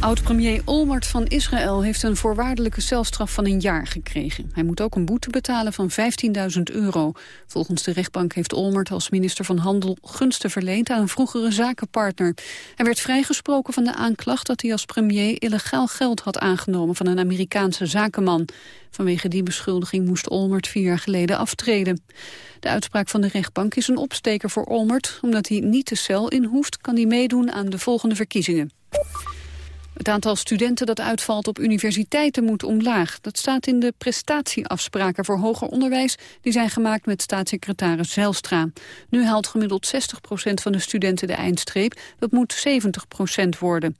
Oud-premier Olmert van Israël heeft een voorwaardelijke celstraf van een jaar gekregen. Hij moet ook een boete betalen van 15.000 euro. Volgens de rechtbank heeft Olmert als minister van Handel gunsten verleend aan een vroegere zakenpartner. Hij werd vrijgesproken van de aanklacht dat hij als premier illegaal geld had aangenomen van een Amerikaanse zakenman. Vanwege die beschuldiging moest Olmert vier jaar geleden aftreden. De uitspraak van de rechtbank is een opsteker voor Olmert. Omdat hij niet de cel in hoeft, kan hij meedoen aan de volgende verkiezingen. Het aantal studenten dat uitvalt op universiteiten moet omlaag. Dat staat in de prestatieafspraken voor hoger onderwijs... die zijn gemaakt met staatssecretaris Zijlstra. Nu haalt gemiddeld 60% van de studenten de eindstreep. Dat moet 70% worden.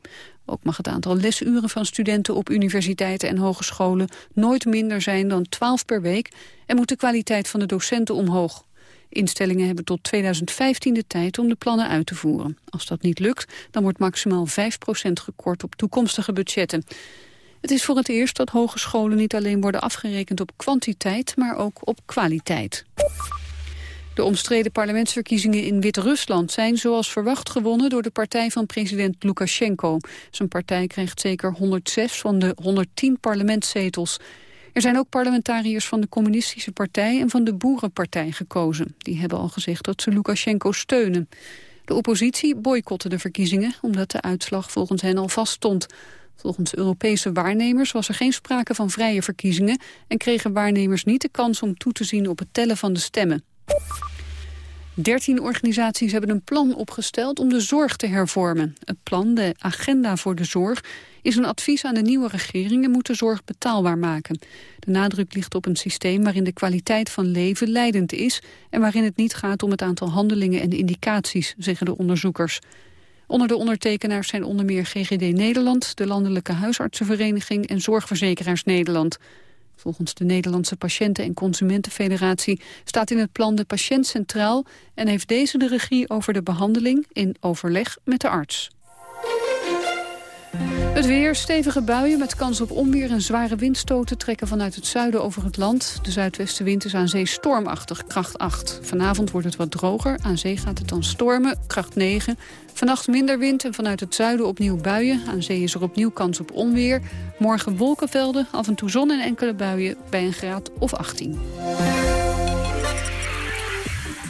Ook mag het aantal lesuren van studenten op universiteiten en hogescholen... nooit minder zijn dan 12 per week... en moet de kwaliteit van de docenten omhoog. Instellingen hebben tot 2015 de tijd om de plannen uit te voeren. Als dat niet lukt, dan wordt maximaal 5% gekort op toekomstige budgetten. Het is voor het eerst dat hogescholen niet alleen worden afgerekend op kwantiteit, maar ook op kwaliteit. De omstreden parlementsverkiezingen in Wit-Rusland zijn zoals verwacht gewonnen door de partij van president Lukashenko. Zijn partij krijgt zeker 106 van de 110 parlementszetels. Er zijn ook parlementariërs van de Communistische Partij en van de Boerenpartij gekozen. Die hebben al gezegd dat ze Lukashenko steunen. De oppositie boycotte de verkiezingen omdat de uitslag volgens hen al vaststond. Volgens Europese waarnemers was er geen sprake van vrije verkiezingen... en kregen waarnemers niet de kans om toe te zien op het tellen van de stemmen. Dertien organisaties hebben een plan opgesteld om de zorg te hervormen. Het plan, de Agenda voor de Zorg, is een advies aan de nieuwe regering en moet de zorg betaalbaar maken. De nadruk ligt op een systeem waarin de kwaliteit van leven leidend is... en waarin het niet gaat om het aantal handelingen en indicaties, zeggen de onderzoekers. Onder de ondertekenaars zijn onder meer GGD Nederland... de Landelijke Huisartsenvereniging en Zorgverzekeraars Nederland... Volgens de Nederlandse Patiënten- en Consumentenfederatie staat in het plan de patiënt centraal en heeft deze de regie over de behandeling in overleg met de arts. Het weer, stevige buien met kans op onweer en zware windstoten trekken vanuit het zuiden over het land. De zuidwestenwind is aan zee stormachtig, kracht 8. Vanavond wordt het wat droger, aan zee gaat het dan stormen, kracht 9. Vannacht minder wind en vanuit het zuiden opnieuw buien. Aan zee is er opnieuw kans op onweer. Morgen wolkenvelden, af en toe zon en enkele buien bij een graad of 18.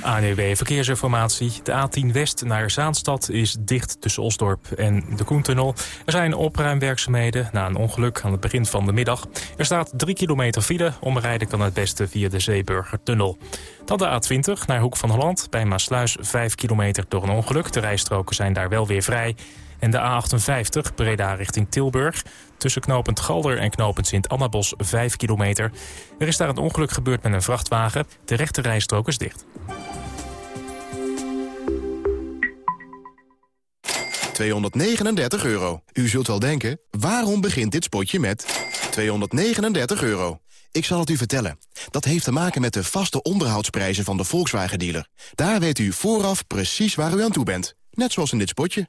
ANEW Verkeersinformatie. De A10 West naar Zaanstad is dicht tussen Osdorp en de Koentunnel. Er zijn opruimwerkzaamheden na een ongeluk aan het begin van de middag. Er staat 3 kilometer file. Omrijden kan het beste via de Zeeburgertunnel. Dan de A20 naar Hoek van Holland. Bij Maasluis 5 kilometer door een ongeluk. De rijstroken zijn daar wel weer vrij. En de A58 Breda richting Tilburg. Tussen knooppunt Galder en knooppunt Sint-Annabos 5 kilometer. Er is daar een ongeluk gebeurd met een vrachtwagen. De rechte rijstrook is dicht. 239 euro. U zult wel denken, waarom begint dit spotje met 239 euro? Ik zal het u vertellen. Dat heeft te maken met de vaste onderhoudsprijzen van de Volkswagen-dealer. Daar weet u vooraf precies waar u aan toe bent. Net zoals in dit spotje.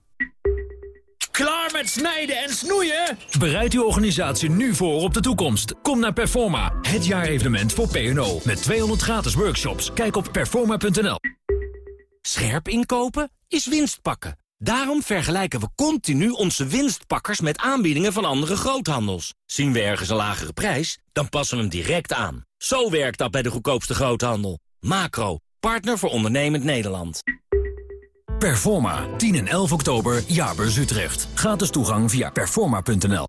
Klaar met snijden en snoeien? Bereid uw organisatie nu voor op de toekomst. Kom naar Performa, het jaarevenement voor P&O. Met 200 gratis workshops. Kijk op performa.nl. Scherp inkopen is winst pakken. Daarom vergelijken we continu onze winstpakkers met aanbiedingen van andere groothandels. Zien we ergens een lagere prijs, dan passen we hem direct aan. Zo werkt dat bij de goedkoopste groothandel. Macro, partner voor ondernemend Nederland. Performa, 10 en 11 oktober, Jaarbeurs Utrecht. Gratis toegang via performa.nl.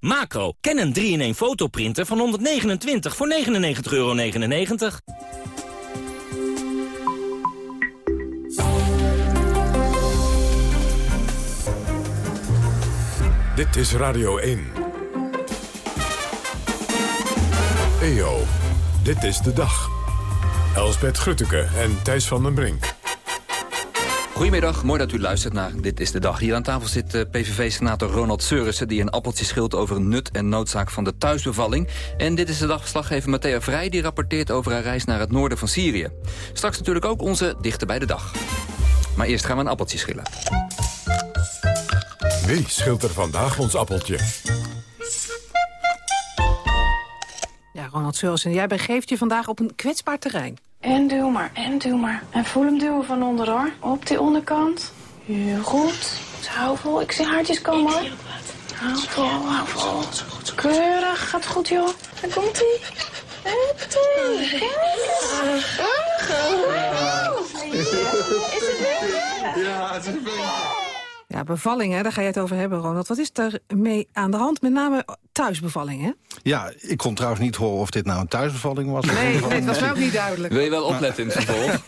Macro, ken een 3-in-1 fotoprinter van 129 voor 99,99 euro. Dit is Radio 1. EO, dit is de dag. Elsbeth Grutteke en Thijs van den Brink. Goedemiddag, mooi dat u luistert naar Dit is de Dag. Hier aan tafel zit eh, PVV-senator Ronald Seurissen... die een appeltje schilt over nut en noodzaak van de thuisbevalling. En Dit is de Dag-verslaggever Matthea Vrij... die rapporteert over haar reis naar het noorden van Syrië. Straks natuurlijk ook onze Dichter bij de Dag. Maar eerst gaan we een appeltje schillen. Wie schilt er vandaag ons appeltje? Ja, Ronald Seurissen, jij begeeft je vandaag op een kwetsbaar terrein. En duw maar, en duw maar. En voel hem duwen van onderdoor. Op die onderkant. Heel goed. Hou vol. Ik zie haartjes komen hoor. Hou vol, hou vol. Keurig. Gaat goed joh. Daar komt hij. Is het weg? Ja, het is Ja, bevallingen, daar ga je het over hebben, Ronald. Wat is er mee aan de hand? Met name thuisbevallingen. Ja, ik kon trouwens niet horen of dit nou een thuisbevalling was. Nee, nee het was wel ook niet duidelijk. Wil je wel opletten in het vervolg?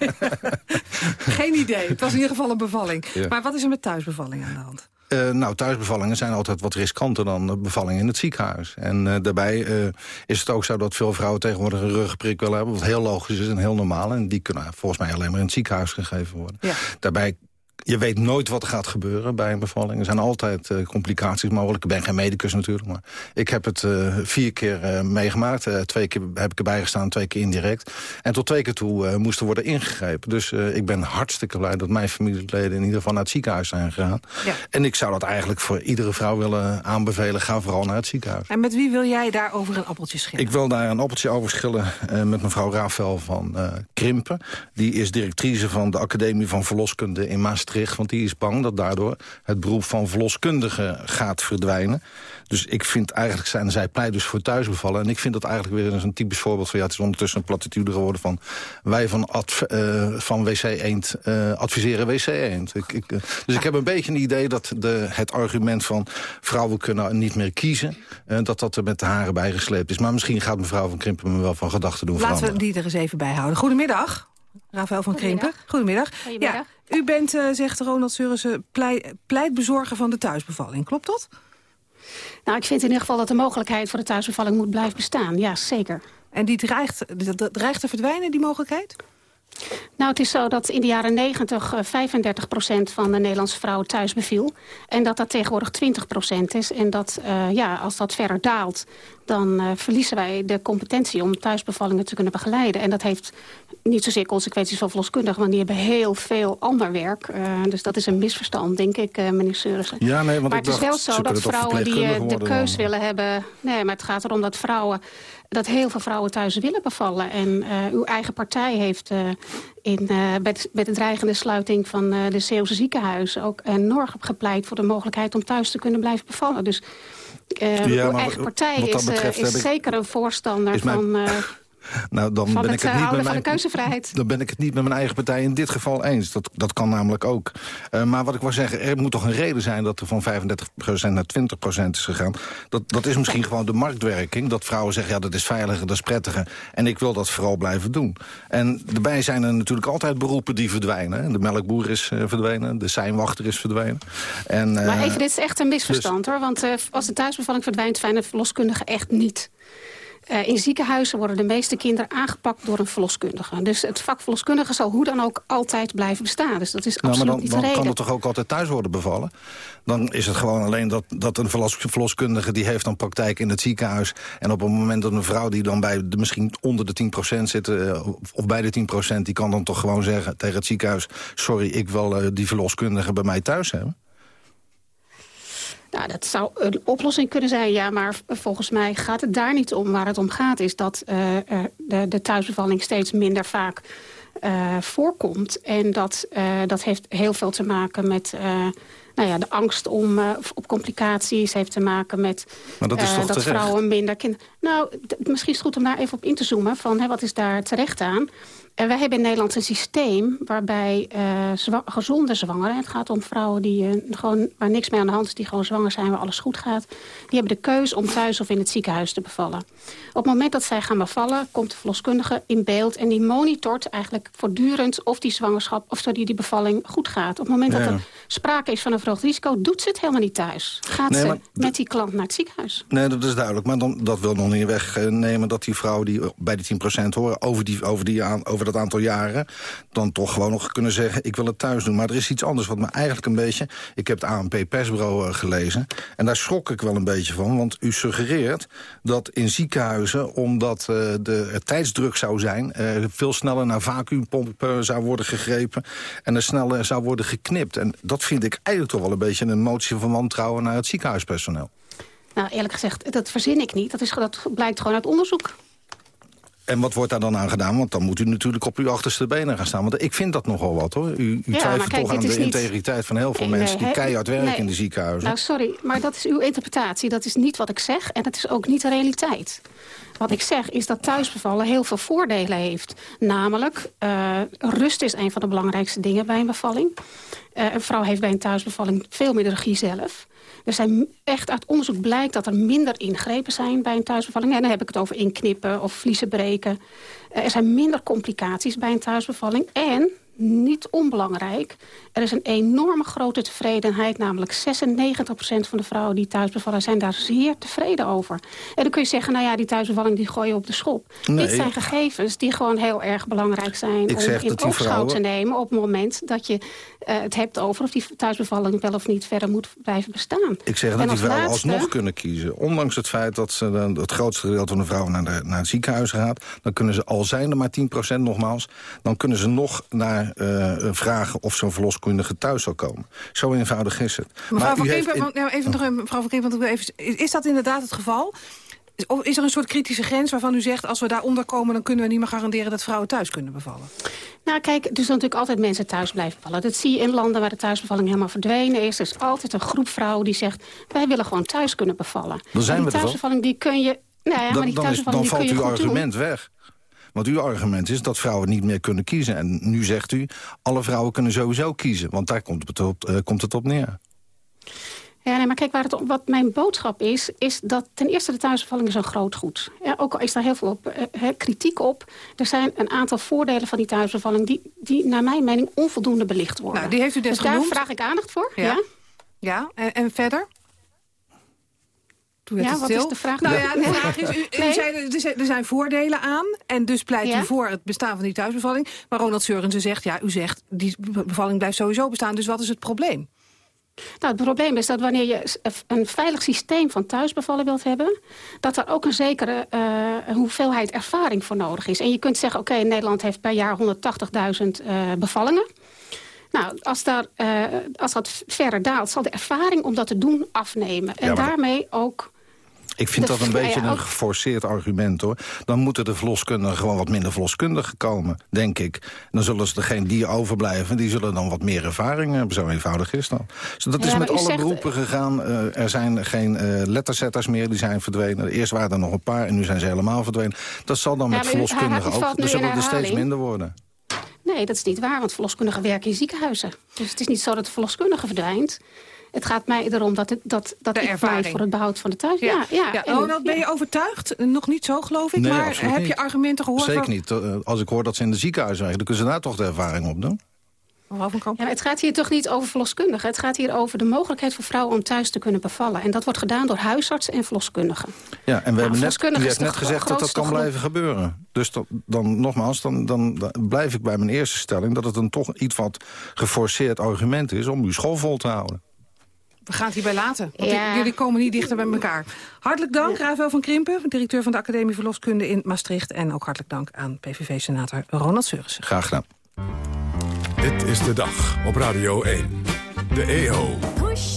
Geen idee. Het was in ieder geval een bevalling. Maar wat is er met thuisbevallingen aan de hand? Uh, nou, thuisbevallingen zijn altijd wat riskanter dan bevallingen in het ziekenhuis. En uh, daarbij uh, is het ook zo dat veel vrouwen tegenwoordig een ruggenprik willen hebben... wat heel logisch is en heel normaal. En die kunnen volgens mij alleen maar in het ziekenhuis gegeven worden. Ja. Daarbij je weet nooit wat er gaat gebeuren bij een bevalling. Er zijn altijd uh, complicaties mogelijk. Ik ben geen medicus natuurlijk, maar ik heb het uh, vier keer uh, meegemaakt. twee keer heb ik erbij gestaan, twee keer indirect. En tot twee keer toe moest er worden ingegrepen. Dus ik ben hartstikke blij dat mijn familieleden in ieder geval naar het ziekenhuis zijn gegaan. Ja. En ik zou dat eigenlijk voor iedere vrouw willen aanbevelen. Ga vooral naar het ziekenhuis. En met wie wil jij daar over een appeltje schillen? Ik wil daar een appeltje over schillen met mevrouw Rafael van Krimpen. Die is directrice van de Academie van Verloskunde in Maastricht want die is bang dat daardoor het beroep van verloskundige gaat verdwijnen. Dus ik vind eigenlijk, zijn zij pleit dus voor thuisbevallen. En ik vind dat eigenlijk weer een typisch voorbeeld van... ja, het is ondertussen een platitude geworden van... wij van, uh, van WC Eend uh, adviseren WC Eend. Ik, ik, uh, dus ik heb een beetje een idee dat de, het argument van... vrouwen kunnen niet meer kiezen... dat dat er met de haren bij gesleept is. Maar misschien gaat mevrouw van Krimpen me wel van gedachten doen Laten we die er eens even bij houden. Goedemiddag. Rafael van Krimpen. Goedemiddag. Goedemiddag. Ja, u bent, uh, zegt Ronald Surrissen, pleit, pleitbezorger van de thuisbevalling. Klopt dat? Nou, ik vind in ieder geval dat de mogelijkheid voor de thuisbevalling moet blijven bestaan. Ja, zeker. En die dreigt, dreigt te verdwijnen, die mogelijkheid? Nou, het is zo dat in de jaren 90 35% van de Nederlandse vrouwen thuis beviel. En dat dat tegenwoordig 20% is. En dat, uh, ja, als dat verder daalt, dan uh, verliezen wij de competentie om thuisbevallingen te kunnen begeleiden. En dat heeft niet zozeer consequenties van verloskundigen, want die hebben heel veel ander werk. Uh, dus dat is een misverstand, denk ik, meneer Seurissen. Ja, nee, want maar het is wel zo dat vrouwen die de keus willen hebben... Nee, maar het gaat erom dat vrouwen dat heel veel vrouwen thuis willen bevallen. En uh, uw eigen partij heeft uh, in, uh, met, met de dreigende sluiting van de Zeeuwse ziekenhuizen... ook enorm gepleit voor de mogelijkheid om thuis te kunnen blijven bevallen. Dus ja, uw eigen partij is, is zeker een voorstander van... Nou, dan ben ik het niet met mijn, van de keuzevrijheid. Dan ben ik het niet met mijn eigen partij in dit geval eens. Dat, dat kan namelijk ook. Uh, maar wat ik wil zeggen, er moet toch een reden zijn... dat er van 35% naar 20% is gegaan. Dat, dat is misschien gewoon de marktwerking. Dat vrouwen zeggen, ja, dat is veiliger, dat is prettiger. En ik wil dat vooral blijven doen. En daarbij zijn er natuurlijk altijd beroepen die verdwijnen. De melkboer is uh, verdwenen, de seinwachter is verdwenen. En, uh, maar even, dit is echt een misverstand, dus, hoor. Want als de thuisbevalling verdwijnt, zijn de verloskundigen echt niet... Uh, in ziekenhuizen worden de meeste kinderen aangepakt door een verloskundige. Dus het vak verloskundige zal hoe dan ook altijd blijven bestaan. Dus dat is nou, absoluut maar dan, niet dan de reden. kan het toch ook altijd thuis worden bevallen? Dan is het gewoon alleen dat, dat een verlos, verloskundige... die heeft dan praktijk in het ziekenhuis. En op het moment dat een vrouw die dan bij de, misschien onder de 10% zit... Uh, of bij de 10%, die kan dan toch gewoon zeggen tegen het ziekenhuis... sorry, ik wil uh, die verloskundige bij mij thuis hebben? Nou, dat zou een oplossing kunnen zijn, ja. Maar volgens mij gaat het daar niet om. Waar het om gaat is dat uh, de, de thuisbevalling steeds minder vaak voorkomt. En dat, dat heeft heel veel te maken met nou ja, de angst om, op complicaties heeft te maken met dat, uh, dat vrouwen minder kinderen... Nou, misschien is het goed om daar even op in te zoomen. Van, hè, wat is daar terecht aan? En wij hebben in Nederland een systeem waarbij uh, gezonde zwangeren... het gaat om vrouwen die, uh, gewoon, waar niks mee aan de hand is... die gewoon zwanger zijn, waar alles goed gaat... die hebben de keus om thuis of in het ziekenhuis te bevallen. Op het moment dat zij gaan bevallen, komt de verloskundige in beeld... en die monitort eigenlijk voortdurend of die zwangerschap... of die, die bevalling goed gaat. Op het moment dat er sprake is van een verhoogd risico... doet ze het helemaal niet thuis. Gaat ze met die klant naar het ziekenhuis. Nee, dat is duidelijk. Maar dan, dat wil nog niet wegnemen dat die vrouwen die bij die 10% horen... over, die, over, die aan, over dat aantal jaren... dan toch gewoon nog kunnen zeggen, ik wil het thuis doen. Maar er is iets anders wat me eigenlijk een beetje... Ik heb het ANP persbureau uh, gelezen. En daar schrok ik wel een beetje van. Want u suggereert dat in ziekenhuizen... omdat uh, de tijdsdruk zou zijn... Uh, veel sneller naar vacuümpompen zou worden gegrepen... en er sneller zou worden geknipt. En dat vind ik eigenlijk toch wel een beetje een motie van wantrouwen... naar het ziekenhuispersoneel. Nou, eerlijk gezegd, dat verzin ik niet. Dat, is, dat blijkt gewoon uit onderzoek. En wat wordt daar dan aan gedaan? Want dan moet u natuurlijk op uw achterste benen gaan staan. Want ik vind dat nogal wat, hoor. U, u ja, twijfelt kijk, toch aan de niet... integriteit van heel veel nee, mensen... die keihard werken nee. in de ziekenhuizen. Nou, sorry, maar dat is uw interpretatie. Dat is niet wat ik zeg en dat is ook niet de realiteit. Wat ik zeg is dat thuisbevallen heel veel voordelen heeft. Namelijk, uh, rust is een van de belangrijkste dingen bij een bevalling. Uh, een vrouw heeft bij een thuisbevalling veel meer de regie zelf. Er zijn echt uit onderzoek blijkt dat er minder ingrepen zijn bij een thuisbevalling. En dan heb ik het over inknippen of vliezen breken. Er zijn minder complicaties bij een thuisbevalling. En niet onbelangrijk. Er is een enorme grote tevredenheid. Namelijk 96% van de vrouwen die thuis bevallen zijn daar zeer tevreden over. En dan kun je zeggen, nou ja, die thuisbevalling die gooi je op de schop. Nee. Dit zijn gegevens die gewoon heel erg belangrijk zijn... Ik om in oogschouw vrouwen... te nemen op het moment dat je uh, het hebt over... of die thuisbevalling wel of niet verder moet blijven bestaan. Ik zeg dat die vrouwen laatste... alsnog kunnen kiezen. Ondanks het feit dat ze dan, het grootste gedeelte van de vrouwen naar, de, naar het ziekenhuis gaat... dan kunnen ze, al zijn er maar 10% nogmaals... dan kunnen ze nog naar uh, vragen of zo'n verloskundige thuis zal komen. Zo eenvoudig is het. Mevrouw van Kempen, in... nou, even nog, mevrouw van Kempen, even, is dat inderdaad het geval? Of is er een soort kritische grens waarvan u zegt... als we daaronder komen, dan kunnen we niet meer garanderen... dat vrouwen thuis kunnen bevallen? Nou kijk, er zullen natuurlijk altijd mensen thuis blijven bevallen. Dat zie je in landen waar de thuisbevalling helemaal verdwenen is. Er is altijd een groep vrouwen die zegt... wij willen gewoon thuis kunnen bevallen. Dan zijn en die thuisbevalling die kun je... Nou ja, dan, maar die dan, is, dan valt uw argument doen. weg. Want uw argument is dat vrouwen niet meer kunnen kiezen. En nu zegt u, alle vrouwen kunnen sowieso kiezen. Want daar komt het op, uh, komt het op neer. Ja, nee, maar kijk, waar het, wat mijn boodschap is... is dat ten eerste de thuisbevalling is een groot goed. Ja, ook al is daar heel veel op, eh, kritiek op... er zijn een aantal voordelen van die thuisbevalling... die, die naar mijn mening onvoldoende belicht worden. Nou, die heeft u dus, dus genoemd. daar vraag ik aandacht voor. Ja, ja. ja. En, en verder? Ja, wat is de vraag? Nou ja, de vraag is, u, u zei, er zijn voordelen aan... en dus pleit ja? u voor het bestaan van die thuisbevalling. Maar Ronald Seurensen zegt, ja, u zegt... die bevalling blijft sowieso bestaan, dus wat is het probleem? Nou, het probleem is dat wanneer je een veilig systeem van thuisbevallen wilt hebben... dat er ook een zekere uh, hoeveelheid ervaring voor nodig is. En je kunt zeggen, oké, okay, Nederland heeft per jaar 180.000 uh, bevallingen. Nou, als, daar, uh, als dat verder daalt, zal de ervaring om dat te doen afnemen. En ja, daarmee ook ik vind dat een beetje een geforceerd argument, hoor. Dan moeten de verloskundigen gewoon wat minder verloskundigen komen, denk ik. Dan zullen ze degene die overblijven, die zullen dan wat meer ervaring hebben. Zo eenvoudig is dat. Dus dat is met alle zegt... beroepen gegaan. Uh, er zijn geen uh, letterzetters meer, die zijn verdwenen. Eerst waren er nog een paar en nu zijn ze helemaal verdwenen. Dat zal dan ja, met verloskundigen ook. Er zullen er steeds minder worden. Nee, dat is niet waar, want verloskundigen werken in ziekenhuizen. Dus het is niet zo dat de verloskundige verdwijnt. Het gaat mij erom dat, het, dat, dat de ik ervaring. voor het behoud van de thuis. Ja, ja, ja. ja. Ronald, ben je overtuigd? Nog niet zo, geloof ik. Nee, maar heb niet. je argumenten gehoord? Zeker niet. Eh, als ik hoor dat ze in de ziekenhuizen werken... dan kunnen ze daar toch de ervaring op doen. Ja, het gaat hier toch niet over verloskundigen. Het gaat hier over de mogelijkheid voor vrouwen om thuis te kunnen bevallen. En dat wordt gedaan door huisartsen en verloskundigen. Ja, en we nou, hebben net, u heeft net gezegd dat dat kan groep. blijven gebeuren. Dus dat, dan nogmaals, dan, dan, dan, blijf ik bij mijn eerste stelling... dat het een toch iets wat geforceerd argument is om uw school vol te houden. We gaan het hierbij laten, want ja. jullie komen niet dichter bij elkaar. Hartelijk dank, ja. Rafael van Krimpen, directeur van de Academie Verloskunde in Maastricht. En ook hartelijk dank aan PVV-senator Ronald Seurissen. Graag gedaan. Dit is de dag op Radio 1. De EO. Push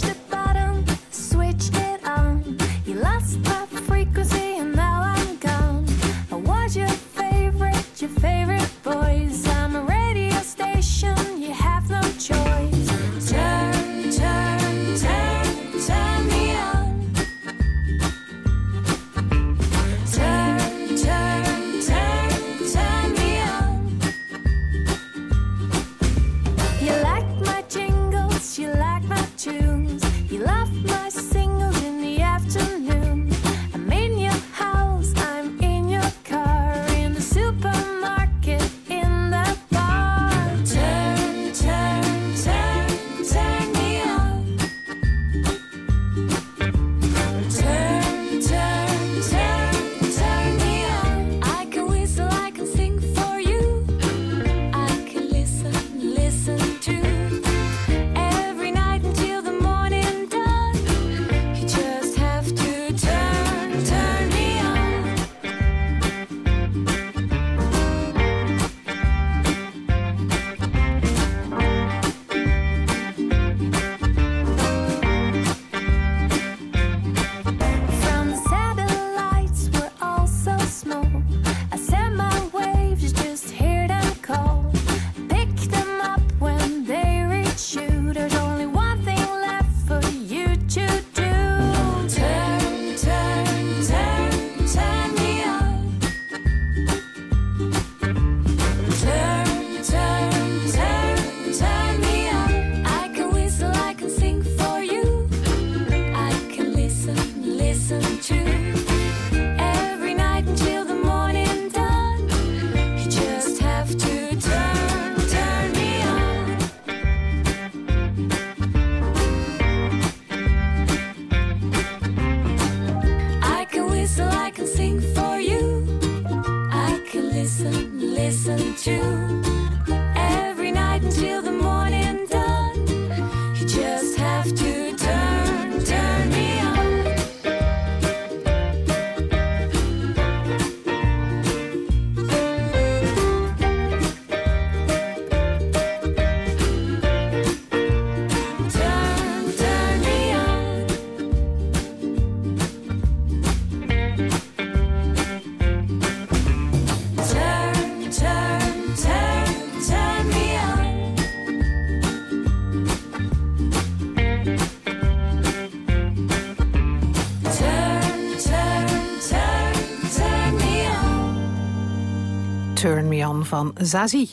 van Zazie.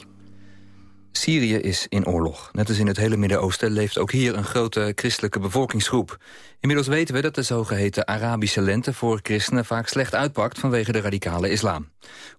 Syrië is in oorlog. Net als in het hele Midden-Oosten leeft ook hier een grote christelijke bevolkingsgroep. Inmiddels weten we dat de zogeheten Arabische lente voor christenen vaak slecht uitpakt vanwege de radicale islam.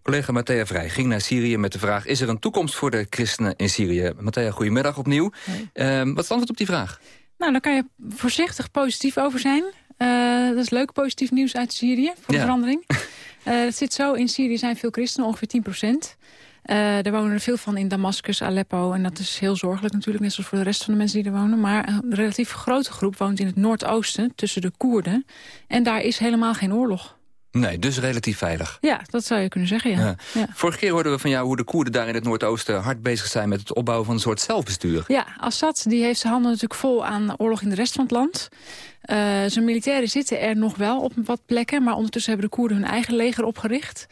Collega Matthea Vrij ging naar Syrië met de vraag... is er een toekomst voor de christenen in Syrië? Matthea, goedemiddag opnieuw. Ehm, wat is het antwoord op die vraag? Nou, daar kan je voorzichtig positief over zijn. Eh, dat is leuk, positief nieuws uit Syrië, voor de verandering. Uh, het zit zo, in Syrië zijn veel christenen, ongeveer 10 procent. Uh, er wonen er veel van in Damascus, Aleppo. En dat is heel zorgelijk natuurlijk, net zoals voor de rest van de mensen die er wonen. Maar een relatief grote groep woont in het noordoosten, tussen de Koerden. En daar is helemaal geen oorlog. Nee, dus relatief veilig. Ja, dat zou je kunnen zeggen, ja. ja. ja. Vorige keer hoorden we van jou hoe de Koerden daar in het Noordoosten... hard bezig zijn met het opbouwen van een soort zelfbestuur. Ja, Assad die heeft zijn handen natuurlijk vol aan oorlog in de rest van het land. Uh, zijn militairen zitten er nog wel op wat plekken... maar ondertussen hebben de Koerden hun eigen leger opgericht.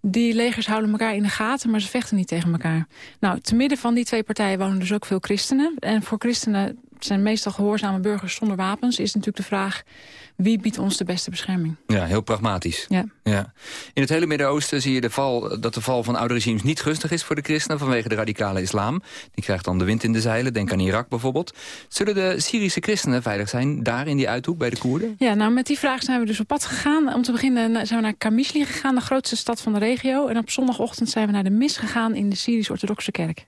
Die legers houden elkaar in de gaten, maar ze vechten niet tegen elkaar. Nou, te midden van die twee partijen wonen dus ook veel christenen. En voor christenen zijn meestal gehoorzame burgers zonder wapens... is natuurlijk de vraag, wie biedt ons de beste bescherming? Ja, heel pragmatisch. Ja. Ja. In het hele Midden-Oosten zie je de val, dat de val van oude regimes niet gunstig is voor de christenen... vanwege de radicale islam. Die krijgt dan de wind in de zeilen, denk aan Irak bijvoorbeeld. Zullen de Syrische christenen veilig zijn daar in die uithoek bij de Koerden? Ja, nou met die vraag zijn we dus op pad gegaan. Om te beginnen zijn we naar Kamisli gegaan, de grootste stad van de regio. En op zondagochtend zijn we naar de mis gegaan in de Syrisch-Orthodoxe kerk.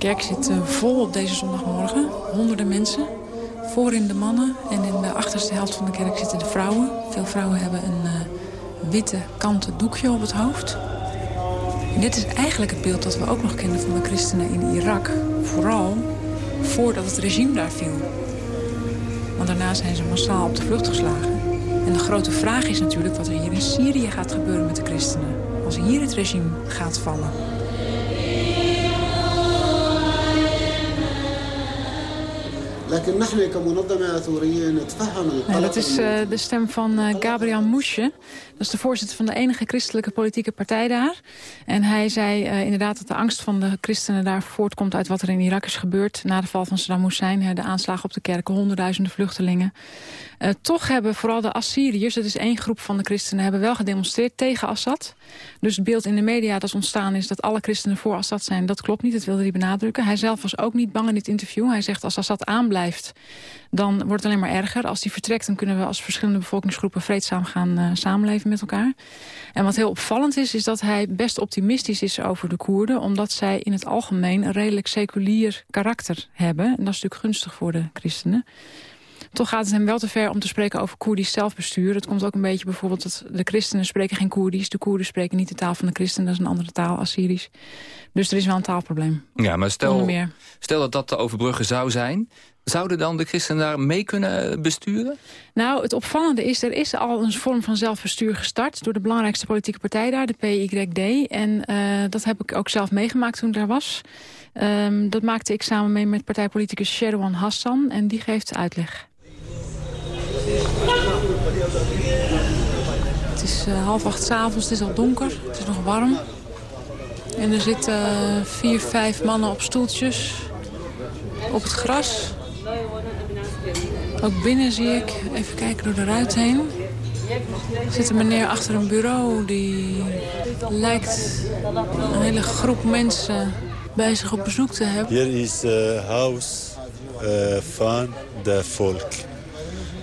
Kerk zit uh, vol op deze zondagmorgen. Honderden mensen. Voorin de mannen en in de achterste helft van de kerk zitten de vrouwen. Veel vrouwen hebben een uh, witte kanten doekje op het hoofd. Dit is eigenlijk het beeld dat we ook nog kennen van de christenen in Irak. Vooral voordat het regime daar viel. Want daarna zijn ze massaal op de vlucht geslagen. En de grote vraag is natuurlijk wat er hier in Syrië gaat gebeuren met de christenen. Als hier het regime gaat vallen. Ja, dat is uh, de stem van uh, Gabriel Moesje. Dat is de voorzitter van de enige christelijke politieke partij daar. En hij zei uh, inderdaad dat de angst van de christenen daar voortkomt... uit wat er in Irak is gebeurd na de val van Saddam Hussein. De aanslagen op de kerken, honderdduizenden vluchtelingen. Toch hebben vooral de Assyriërs, dat is één groep van de christenen... hebben wel gedemonstreerd tegen Assad. Dus het beeld in de media dat ontstaan is dat alle christenen voor Assad zijn... dat klopt niet, dat wilde hij benadrukken. Hij zelf was ook niet bang in dit interview. Hij zegt als Assad aanblijft, dan wordt het alleen maar erger. Als hij vertrekt, dan kunnen we als verschillende bevolkingsgroepen... vreedzaam gaan uh, samenleven met elkaar. En wat heel opvallend is, is dat hij best optimistisch is over de Koerden... omdat zij in het algemeen een redelijk seculier karakter hebben. En dat is natuurlijk gunstig voor de christenen. Toch gaat het hem wel te ver om te spreken over Koerdisch zelfbestuur. Het komt ook een beetje bijvoorbeeld dat de christenen spreken geen Koerdisch. De Koerden spreken niet de taal van de christenen. Dat is een andere taal, Assyrisch. Dus er is wel een taalprobleem. Ja, maar stel, stel dat dat te overbruggen zou zijn... Zouden dan de christenen daar mee kunnen besturen? Nou, het opvallende is, er is al een vorm van zelfbestuur gestart... door de belangrijkste politieke partij daar, de PYD. En uh, dat heb ik ook zelf meegemaakt toen ik daar was. Um, dat maakte ik samen mee met partijpoliticus Sherwan Hassan. En die geeft uitleg. Het is uh, half acht s'avonds, het is al donker, het is nog warm. En er zitten uh, vier, vijf mannen op stoeltjes op het gras. Ook binnen zie ik, even kijken door de ruit heen... Er zit een meneer achter een bureau die lijkt een hele groep mensen bij zich op bezoek te hebben. Hier is het huis uh, van de volk.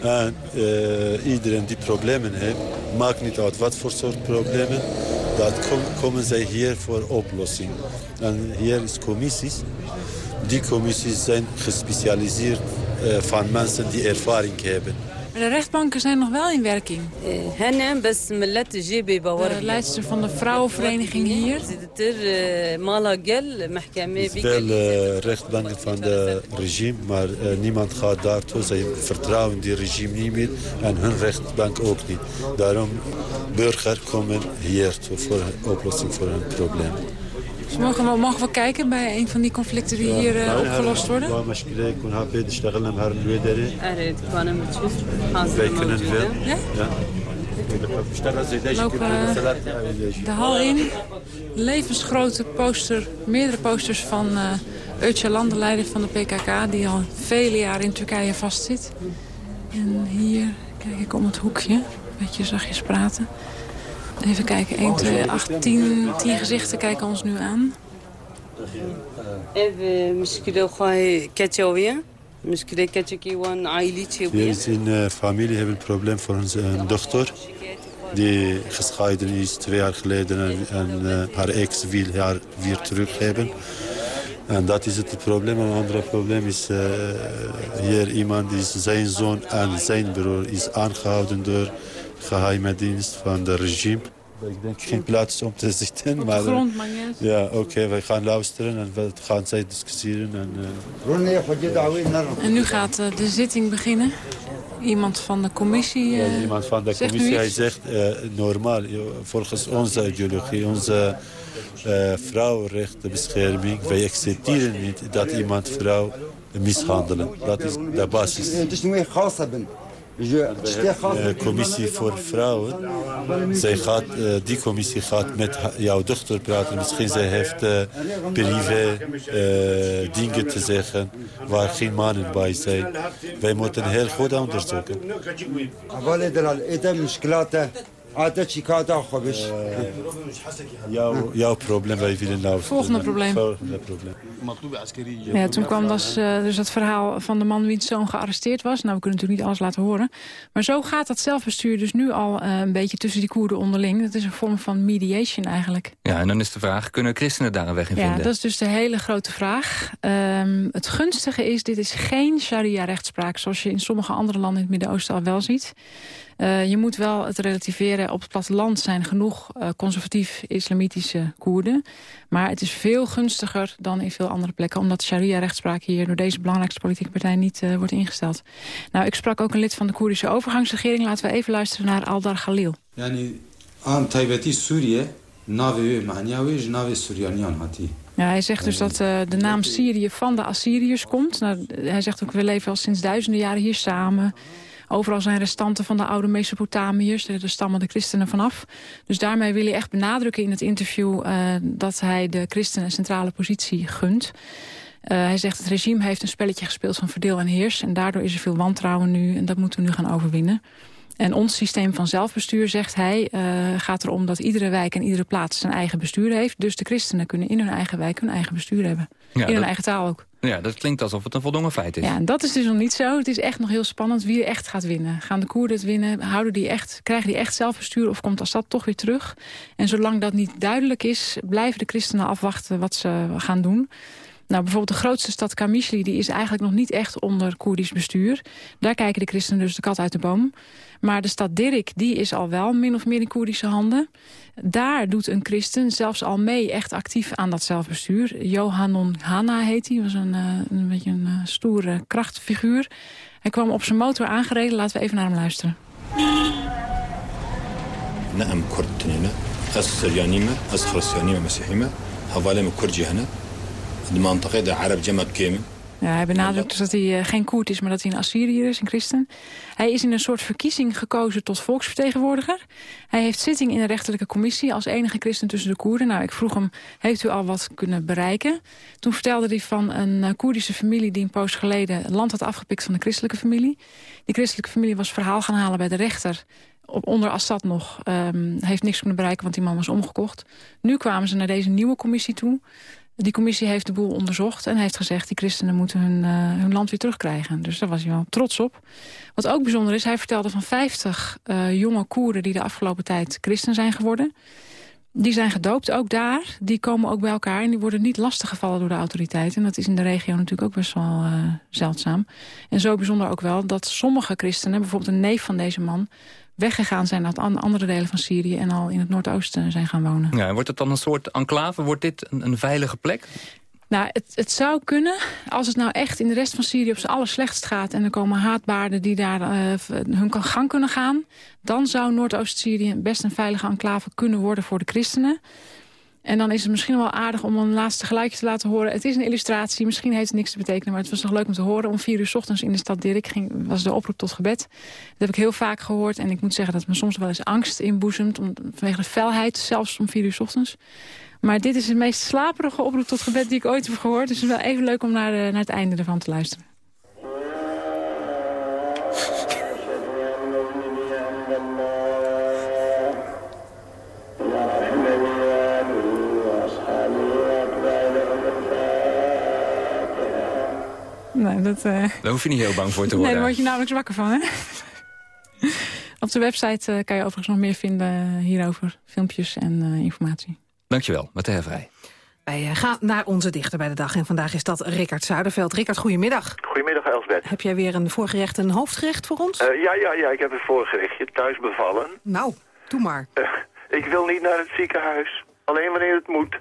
En uh, iedereen die problemen heeft, maakt niet uit wat voor soort problemen, dat kom, komen zij hier voor oplossing. En hier is commissies. Die commissies zijn gespecialiseerd uh, van mensen die ervaring hebben. Maar de rechtbanken zijn nog wel in werking. De leidster van de vrouwenvereniging hier. Veel uh, rechtbanken van het regime, maar uh, niemand gaat daartoe. Zij vertrouwen die regime niet meer en hun rechtbank ook niet. Daarom burgers komen hier toe voor een oplossing voor hun probleem. Dus mogen, we, mogen we kijken bij een van die conflicten die hier uh, opgelost worden? Wij kunnen veel. Ja? ja. Lopen de hal in. Levensgrote poster, meerdere posters van uh, Öcalan, de leider van de PKK, die al vele jaren in Turkije vastzit. En hier kijk ik om het hoekje, een beetje zachtjes praten. Even kijken, 1, 2, 8, 10, 10 gezichten kijken ons nu aan. ev muskile khoy ketchowie muskile ketchki wan aili Wir chebie sind äh, Familie, haben ein Problem für unsere Tochter, die gescheiden ist twee jaar geleden en, en äh, haar ex wil haar weer teruggeven. En dat is het probleem. Een ander probleem is uh, hier iemand is zijn zoon en zijn broer is aangehouden door geheime dienst van het regime. Ik denk geen plaats om te zitten. Maar, grond, maar niet uit. ja, oké, wij gaan luisteren en we gaan zij discussiëren. En, uh, En nu gaat eh, de zitting beginnen. Iemand van de commissie Ja, eh, iemand van de commissie hij zegt eh, normaal, eh, volgens onze ideologie, onze eh vrouwenrechtenbescherming, wij accepteren niet dat iemand vrouw mishandelen. Dat is de basis. De commissie voor vrouwen, zij gaat, eh, die commissie gaat met jouw dochter praten. Misschien zij heeft eh, privé eh, dingen te zeggen waar geen mannen bij zijn. Wij moeten heel goed onderzoeken. Jouw, jouw probleem, wij willen nou... Volgende probleem. Volgende probleem. Ja, toen kwam dus, eh, dus het verhaal van de man wiens zoon gearresteerd was. Nou, we kunnen natuurlijk niet alles laten horen. Maar zo gaat dat zelfbestuur dus nu al eh, een beetje tussen die Koerden onderling. Dat is een vorm van mediation eigenlijk. Ja, en dan is de vraag, kunnen christenen daar een weg in Ja, vinden? dat is dus de hele grote vraag. Ehm, het gunstige is, dit is geen sharia-rechtspraak... zoals je in sommige andere landen in het Midden-Oosten al wel ziet. Eh, je moet wel het relativeren. Op het platteland zijn genoeg eh, conservatief-islamitische Koerden. Maar het is veel gunstiger dan in veel andere plekken... omdat sharia-rechtspraak hier door deze belangrijkste politieke partij niet eh, wordt ingesteld. Nou, ik sprak ook een lid van de Koerdische overgangsregering. Laten we even luisteren naar Aldar Khalil. nu aan is Syrië, Navi Syriani, almati. Ja, hij zegt dus dat de naam Syrië van de Assyriërs komt. Nou, hij zegt ook, we leven al sinds duizenden jaren hier samen. Overal zijn restanten van de oude Mesopotamiërs. Daar stammen de christenen vanaf. Dus daarmee wil hij echt benadrukken in het interview... eh, dat hij de christenen een centrale positie gunt. Eh, hij zegt, het regime heeft een spelletje gespeeld van verdeel en heers. En daardoor is er veel wantrouwen nu. En dat moeten we nu gaan overwinnen. En ons systeem van zelfbestuur, zegt hij, eh, gaat erom dat iedere wijk en iedere plaats zijn eigen bestuur heeft. Dus de christenen kunnen in hun eigen wijk hun eigen bestuur hebben. Ja, in hun dat- eigen taal ook. Ja, dat klinkt alsof het een voldongen feit is. Ja, en dat is dus nog niet zo. Het is echt nog heel spannend wie er echt gaat winnen. Gaan de Koerden het winnen? Houden die echt, krijgen die echt zelfbestuur of komt Assad toch weer terug? En zolang dat niet duidelijk is, blijven de christenen afwachten wat ze gaan doen. Nou, bijvoorbeeld de grootste stad Kamishli, die is eigenlijk nog niet echt onder Koerdisch bestuur. Daar kijken de christenen dus de kat uit de boom. Maar de stad Dirik, die is al wel min of meer in Koerdische handen. Daar doet een christen zelfs al mee echt actief aan dat zelfbestuur. Johanon Hanna heet hij, was een, eh, een beetje een eh, stoere krachtfiguur. Hij kwam op zijn motor aangereden, laten we even naar hem luisteren. نعم كرد هنا از سريانيمة از خرسيانيمة مسيحيمة حوالي كرجي هنا de man toch, de Arab Jamaat Kim. Ja, hij benadrukt dat hij eh, geen Koerd is, maar dat hij een Assyriër is, een christen. Hij is in een soort verkiezing gekozen tot volksvertegenwoordiger. Hij heeft zitting in de rechterlijke commissie als enige christen tussen de Koerden. Nou, ik vroeg hem, heeft u al wat kunnen bereiken? Toen vertelde hij van een eh, Koerdische familie die een poos geleden land had afgepikt van de christelijke familie. Die christelijke familie was verhaal gaan halen bij de rechter onder Assad nog, ehm, heeft niks kunnen bereiken... want die man was omgekocht. Nu kwamen ze naar deze nieuwe commissie toe. Die commissie heeft de boel onderzocht en heeft gezegd... die christenen moeten hun, eh, hun land weer terugkrijgen. Dus daar was hij wel trots op. Wat ook bijzonder is, hij vertelde van 50 eh, jonge Koerden... die de afgelopen tijd christen zijn geworden. Die zijn gedoopt, ook daar. Die komen ook bij elkaar en die worden niet lastiggevallen door de autoriteiten. En dat is in de regio natuurlijk ook best wel eh, zeldzaam. En zo bijzonder ook wel dat sommige christenen... bijvoorbeeld een neef van deze man weggegaan zijn uit an- andere delen van Syrië... en al in het Noordoosten zijn gaan wonen. Ja, en wordt het dan een soort enclave? Wordt dit een, een veilige plek? Nou, het, het zou kunnen als het nou echt in de rest van Syrië op zijn allerslechtst gaat... en er komen haatbaarden die daar eh, hun gang kunnen gaan... dan zou Noordoost-Syrië best een veilige enclave kunnen worden voor de christenen. En dan is het misschien wel aardig om een laatste geluidje te laten horen. Het is een illustratie, misschien heeft het niks te betekenen... maar het was nog leuk om te horen. Om vier uur ochtends in de stad Dirk ging, was de oproep tot gebed. Dat heb ik heel vaak gehoord. En ik moet zeggen dat me soms wel eens angst inboezemt... Om, vanwege de felheid, zelfs om vier uur ochtends. Maar dit is de meest slaperige oproep tot gebed die ik ooit heb gehoord. Dus het is wel even leuk om naar, de, naar het einde ervan te luisteren. Dat, uh... Daar hoef je niet heel bang voor te worden. Nee, daar word je namelijk zwakker van, hè? Op de website uh, kan je overigens nog meer vinden hierover. Filmpjes en uh, informatie. Dankjewel, Matthea Vrij. Wij gaan naar onze dichter bij de dag. En vandaag is dat Rickard Zuiderveld. Rickard, goedemiddag. Goedemiddag, Elsbeth. Heb jij weer een voorgerecht, een hoofdgerecht voor ons? Uh, ja, ja, ja, ik heb een voorgerechtje. Thuis bevallen. Nou, doe maar. Uh, ik wil niet naar het ziekenhuis. Alleen wanneer het moet.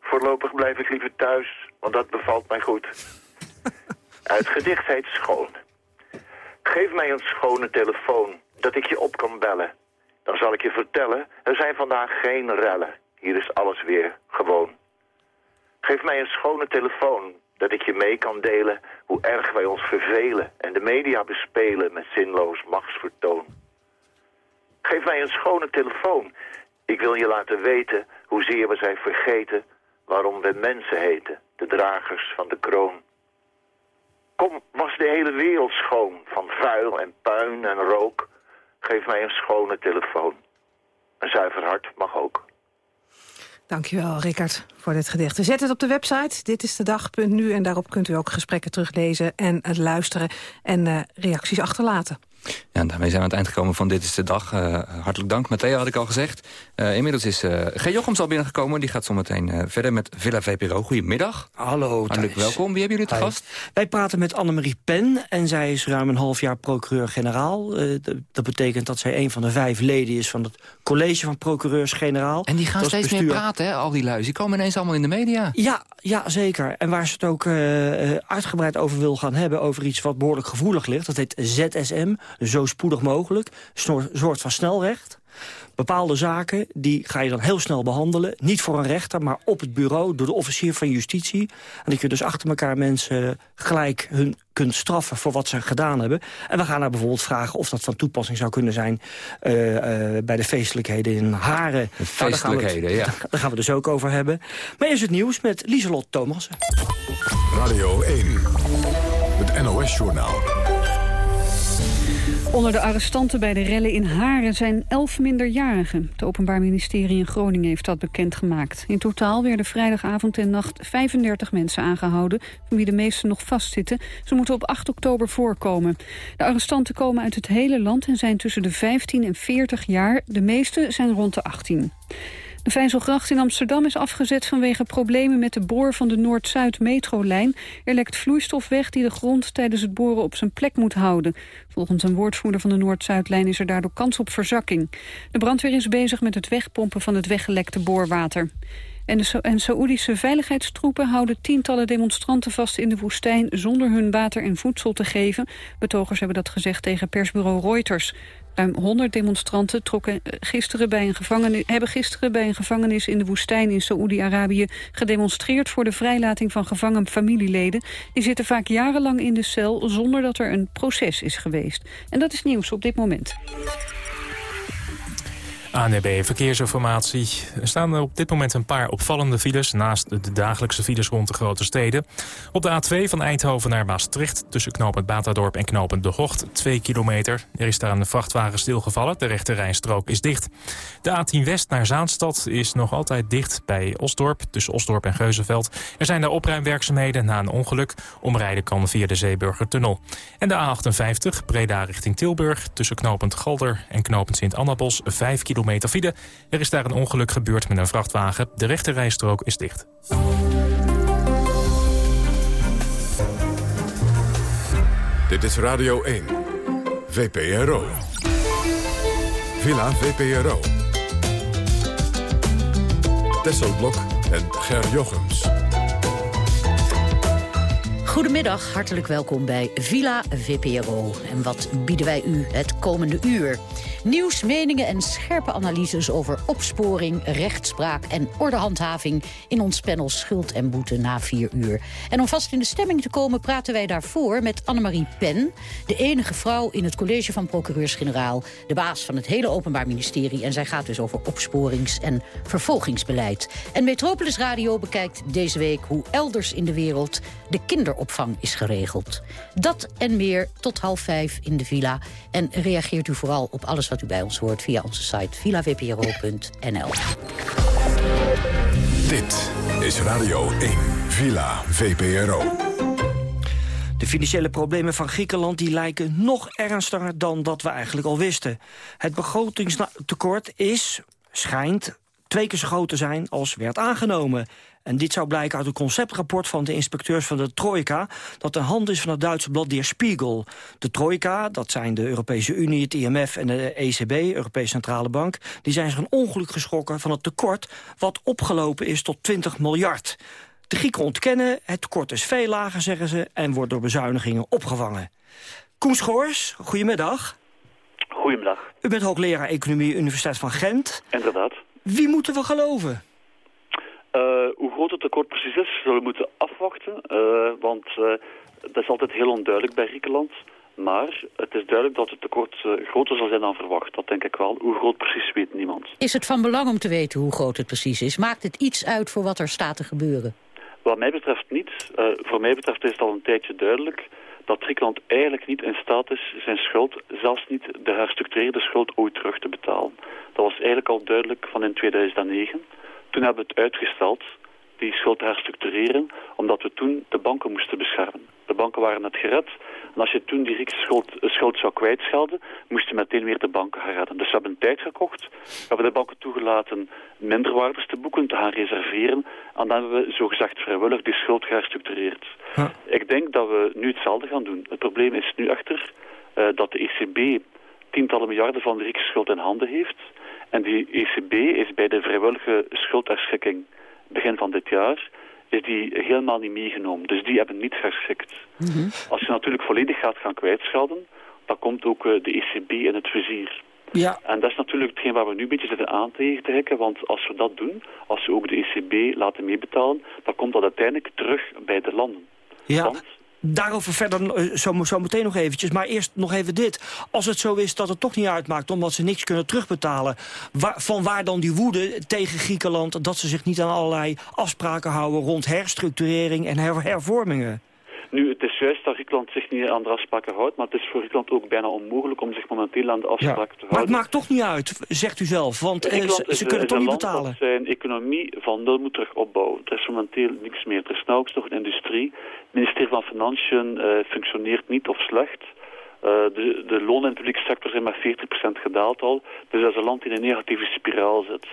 Voorlopig blijf ik liever thuis, want dat bevalt mij goed. Het gedicht heet Schoon. Geef mij een schone telefoon, dat ik je op kan bellen. Dan zal ik je vertellen, er zijn vandaag geen rellen. Hier is alles weer gewoon. Geef mij een schone telefoon, dat ik je mee kan delen... hoe erg wij ons vervelen en de media bespelen met zinloos machtsvertoon. Geef mij een schone telefoon. Ik wil je laten weten hoezeer we zijn vergeten... waarom we mensen heten, de dragers van de kroon. Kom, was de hele wereld schoon, van vuil en puin en rook. Geef mij een schone telefoon. Een zuiver hart mag ook. Dankjewel, Rickard, voor dit gedicht. Zet het op de website, dit is de dag.nu... en daarop kunt u ook gesprekken teruglezen en luisteren... en uh, reacties achterlaten. Ja, en daarmee zijn we aan het eind gekomen van Dit is de Dag. Uh, hartelijk dank. Matthea had ik al gezegd. Uh, inmiddels is uh, G. Jochems al binnengekomen. Die gaat zometeen verder met Villa VPRO. Goedemiddag. Hallo, Hartelijk welkom. Wie hebben jullie te Hi. gast? Wij praten met Annemarie Pen. En zij is ruim een half jaar procureur-generaal. dat betekent dat zij een van de vijf leden is van het college van procureurs-generaal. En die gaan dat steeds bestuur... meer praten, hè, al die luizen. Die komen ineens allemaal in de media. Ja, ja zeker. En waar ze het ook uitgebreid over wil gaan hebben... over iets wat behoorlijk gevoelig ligt. Dat heet ZSM, zo spoedig mogelijk. Een soort van snelrecht. Bepaalde zaken die ga je dan heel snel behandelen. Niet voor een rechter, maar op het bureau door de officier van justitie. En dat je dus achter elkaar mensen gelijk hun kunt straffen voor wat ze gedaan hebben. En we gaan daar bijvoorbeeld vragen of dat van toepassing zou kunnen zijn... Uh, uh, bij de feestelijkheden in Haren. De feestelijkheden, nou, ja. Daar, daar gaan we dus ook over hebben. Maar eerst het nieuws met Lieselot Thomassen. Radio 1, het NOS-journaal. Onder de arrestanten bij de rellen in Haren zijn elf minderjarigen. Het Openbaar Ministerie in Groningen heeft dat bekendgemaakt. In totaal werden vrijdagavond en nacht 35 mensen aangehouden... van wie de meeste nog vastzitten. Ze moeten op 8 oktober voorkomen. De arrestanten komen uit het hele land en zijn tussen de 15 en 40 jaar. De meeste zijn rond de 18. De Vijzelgracht in Amsterdam is afgezet vanwege problemen met de boor van de Noord-Zuid-metrolijn. Er lekt vloeistof weg die de grond tijdens het boren op zijn plek moet houden. Volgens een woordvoerder van de Noord-Zuidlijn is er daardoor kans op verzakking. De brandweer is bezig met het wegpompen van het weggelekte boorwater. En de en Saoedische veiligheidstroepen houden tientallen demonstranten vast in de woestijn zonder hun water en voedsel te geven. Betogers hebben dat gezegd tegen persbureau Reuters. Ruim 100 demonstranten trokken gisteren bij een gevangenis, hebben gisteren bij een gevangenis in de woestijn in Saoedi-Arabië gedemonstreerd voor de vrijlating van gevangen familieleden. Die zitten vaak jarenlang in de cel zonder dat er een proces is geweest. En dat is nieuws op dit moment. ANB Verkeersinformatie. Er staan op dit moment een paar opvallende files... naast de dagelijkse files rond de grote steden. Op de A2 van Eindhoven naar Maastricht... tussen knooppunt Batadorp en knooppunt De Hocht, 2 kilometer. Er is daar een vrachtwagen stilgevallen. De rechte rijstrook is dicht. De A10 West naar Zaanstad is nog altijd dicht bij Osdorp... tussen Osdorp en Geuzenveld. Er zijn daar opruimwerkzaamheden na een ongeluk. Omrijden kan via de Zeeburgertunnel. En de A58 Breda richting Tilburg... tussen knooppunt Galder en knooppunt Sint-Annabos, 5 kilometer kilometer file. Er is daar een ongeluk gebeurd met een vrachtwagen. De rechte rijstrook is dicht. Dit is Radio 1. VPRO. Villa VPRO. Tesselblok en Ger Jochems. Goedemiddag, hartelijk welkom bij Villa VPRO. En wat bieden wij u het komende uur? Nieuws, meningen en scherpe analyses over opsporing, rechtspraak en ordehandhaving... in ons panel Schuld en Boete na vier uur. En om vast in de stemming te komen praten wij daarvoor met Annemarie Pen... de enige vrouw in het college van procureurs-generaal... de baas van het hele Openbaar Ministerie. En zij gaat dus over opsporings- en vervolgingsbeleid. En Metropolis Radio bekijkt deze week hoe elders in de wereld... de kinderopvang is geregeld. Dat en meer tot half vijf in de villa. En reageert u vooral op alles wat u bij ons hoort... via onze site villavpro.nl. Dit is Radio 1, Villa VPRO. De financiële problemen van Griekenland die lijken nog ernstiger dan dat we eigenlijk al wisten. Het begrotingstekort is, schijnt, twee keer zo groot te zijn als werd aangenomen. En dit zou blijken uit een conceptrapport van de inspecteurs van de Trojka... dat de hand is van het Duitse blad Der Spiegel. De Trojka, dat zijn de Europese Unie, het IMF en de ECB, Europese Centrale Bank... die zijn zich een ongeluk geschrokken van het tekort... wat opgelopen is tot 20 miljard. De Grieken ontkennen, het tekort is veel lager, zeggen ze... en wordt door bezuinigingen opgevangen. Koen Schoors, goedemiddag. Goedemiddag. U bent hoogleraar Economie Universiteit van Gent. Inderdaad. Wie moeten we geloven? Uh, hoe groot het tekort precies is, zullen we moeten afwachten. Uh, want uh, dat is altijd heel onduidelijk bij Griekenland. Maar het is duidelijk dat het tekort groter zal zijn dan verwacht. Dat denk ik wel. Hoe groot precies weet niemand. Is het van belang om te weten hoe groot het precies is? Maakt het iets uit voor wat er staat te gebeuren? Wat mij betreft niet. voor mij betreft is het al een tijdje duidelijk dat Griekenland eigenlijk niet in staat is zijn schuld, zelfs niet de herstructureerde schuld, ooit terug te betalen. Dat was eigenlijk al duidelijk van in 2009. Toen hebben we het uitgesteld, die schuld te herstructureren, omdat we toen de banken moesten beschermen. De banken waren net gered. En als je toen die Griekse schuld, schuld zou kwijtschelden, moest je meteen weer de banken gaan redden. Dus we hebben tijd gekocht. We hebben de banken toegelaten minderwaardes te boeken, te gaan reserveren. En dan hebben we zogezegd vrijwillig die schuld geherstructureerd. Ik denk dat we nu hetzelfde gaan doen. Het probleem is nu echter uh, dat de ECB tientallen miljarden van de Griekse schuld in handen heeft. En die ECB is bij de vrijwillige schuldherschikking begin van dit jaar is die helemaal niet meegenomen. Dus die hebben niet geschikt. Mhm. Als je natuurlijk volledig gaat gaan kwijtschelden, dan komt ook uh, de ECB in het vizier. Ja. En dat is natuurlijk hetgeen waar we nu een beetje zitten aan tegen te hikken, want als we dat doen, als we ook de ECB laten meebetalen, dan komt dat uiteindelijk terug bij de landen. Ja. Want Daarover verder eh, zo, zo meteen nog eventjes. Maar eerst nog even dit. Als het zo is dat het toch niet uitmaakt omdat ze niks kunnen terugbetalen... Waar, van waar dan die woede tegen Griekenland... dat ze zich niet aan allerlei afspraken houden rond herstructurering en her, hervormingen? Nu, het is juist dat Griekenland zich niet aan de afspraken houdt, maar het is voor Griekenland ook bijna onmogelijk om zich momenteel aan de afspraken te houden. Maar het maakt toch niet uit, zegt u zelf, want eh, ze, ze kunnen toch niet betalen. Dat zijn economie van nul moet terug opbouwen. Er is momenteel niks meer. Er is nauwelijks nog een industrie. Het ministerie van Financiën uh, functioneert niet of slecht. Uh, de, de lonen in de publieke sector zijn met 40% gedaald al. Dus dat is een land die in een negatieve spiraal zit.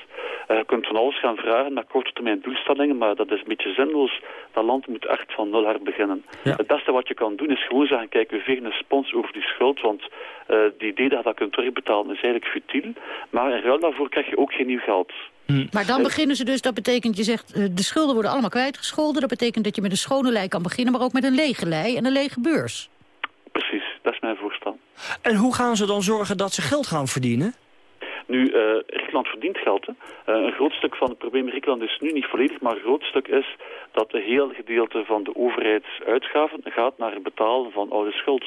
Uh, je kunt van alles gaan vragen naar korte termijn doelstellingen, maar dat is een beetje zinloos. Dat land moet echt van nul her beginnen. Ja. Het beste wat je kan doen is gewoon zeggen, kijk, we vegen een spons over die schuld, want uh, die idee dat je dat kunt terugbetalen is eigenlijk futiel. Maar in ruil daarvoor krijg je ook geen nieuw geld. Hm. Maar dan beginnen ze dus, dat betekent, je zegt, de schulden worden allemaal kwijtgescholden. Dat betekent dat je met een schone lei kan beginnen, maar ook met een lege lei en een lege beurs. En hoe gaan ze dan zorgen dat ze geld gaan verdienen? Nu, uh, Griekenland verdient geld. Hè. Uh, een groot stuk van het probleem in Griekenland is nu niet volledig, maar een groot stuk is dat een heel gedeelte van de overheidsuitgaven gaat naar het betalen van oude schuld.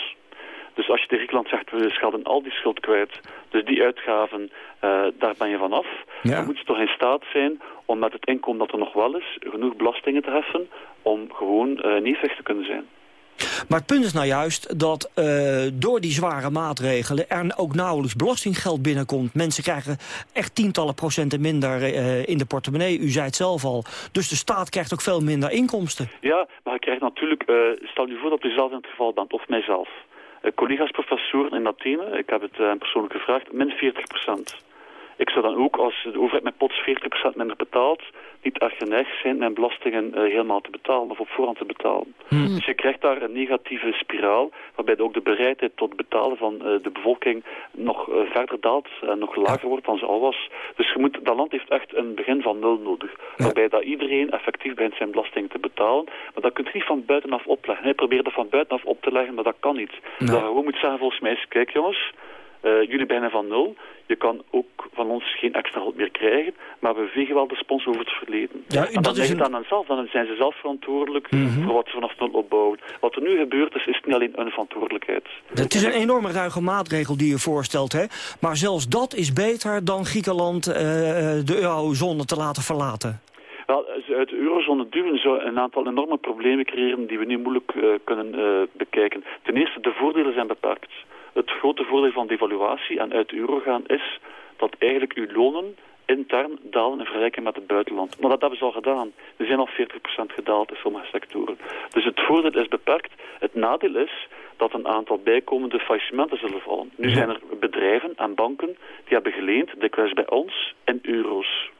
Dus als je tegen Griekenland zegt, we schelden al die schuld kwijt, dus die uitgaven, uh, daar ben je vanaf. Ja. Dan moet je toch in staat zijn om met het inkomen dat er nog wel is, genoeg belastingen te heffen, om gewoon uh, nevenweg te kunnen zijn. Maar het punt is nou juist dat uh, door die zware maatregelen... er ook nauwelijks belastinggeld binnenkomt. Mensen krijgen echt tientallen procenten minder uh, in de portemonnee. U zei het zelf al. Dus de staat krijgt ook veel minder inkomsten. Ja, maar je krijgt natuurlijk... Uh, stel je voor dat u zelf in het geval bent, of mijzelf. collega's professoren in Athene, ik heb het persoonlijk gevraagd, min 40 procent. Ik zou dan ook, als de overheid mij plots 40% minder betaalt, niet erg geneigd zijn mijn belastingen uh, helemaal te betalen of op voorhand te betalen. Hmm. Dus je krijgt daar een negatieve spiraal, waarbij ook de bereidheid tot betalen van uh, de bevolking nog uh, verder daalt en nog lager wordt dan ze al was. Dus je moet, dat land heeft echt een begin van nul nodig, waarbij dat iedereen effectief begint zijn belasting te betalen. Maar dat kun je niet van buitenaf opleggen. Hij probeert dat van buitenaf op te leggen, maar dat kan niet. Nee. Dat je gewoon moet zeggen volgens mij is, kijk jongens, jullie beginnen van nul. Je kan ook van ons geen extra hulp meer krijgen, maar we vegen wel de spons over het verleden. Ja, en dat is het een- aan hen zelf, dan zijn ze zelf verantwoordelijk Mhm. voor wat ze vanaf nul opbouwen. Wat er nu gebeurt is, is niet alleen een verantwoordelijkheid. Het is een enorme ruige maatregel die je voorstelt, hè? Maar zelfs dat is beter dan Griekenland eh, de eurozone te laten verlaten. Wel, ze uit de eurozone duwen zou een aantal enorme problemen creëren die we nu moeilijk eh, kunnen eh, bekijken. Ten eerste, de voordelen zijn beperkt. Het grote voordeel van devaluatie en uit de euro gaan is dat eigenlijk uw lonen intern dalen in vergelijking met het buitenland. Maar dat hebben ze al gedaan. Die zijn al 40% gedaald in sommige sectoren. Dus het voordeel is beperkt. Het nadeel is dat een aantal bijkomende faillissementen zullen vallen. Nu zijn er bedrijven en banken die hebben geleend, dikwijls bij ons, in euro's.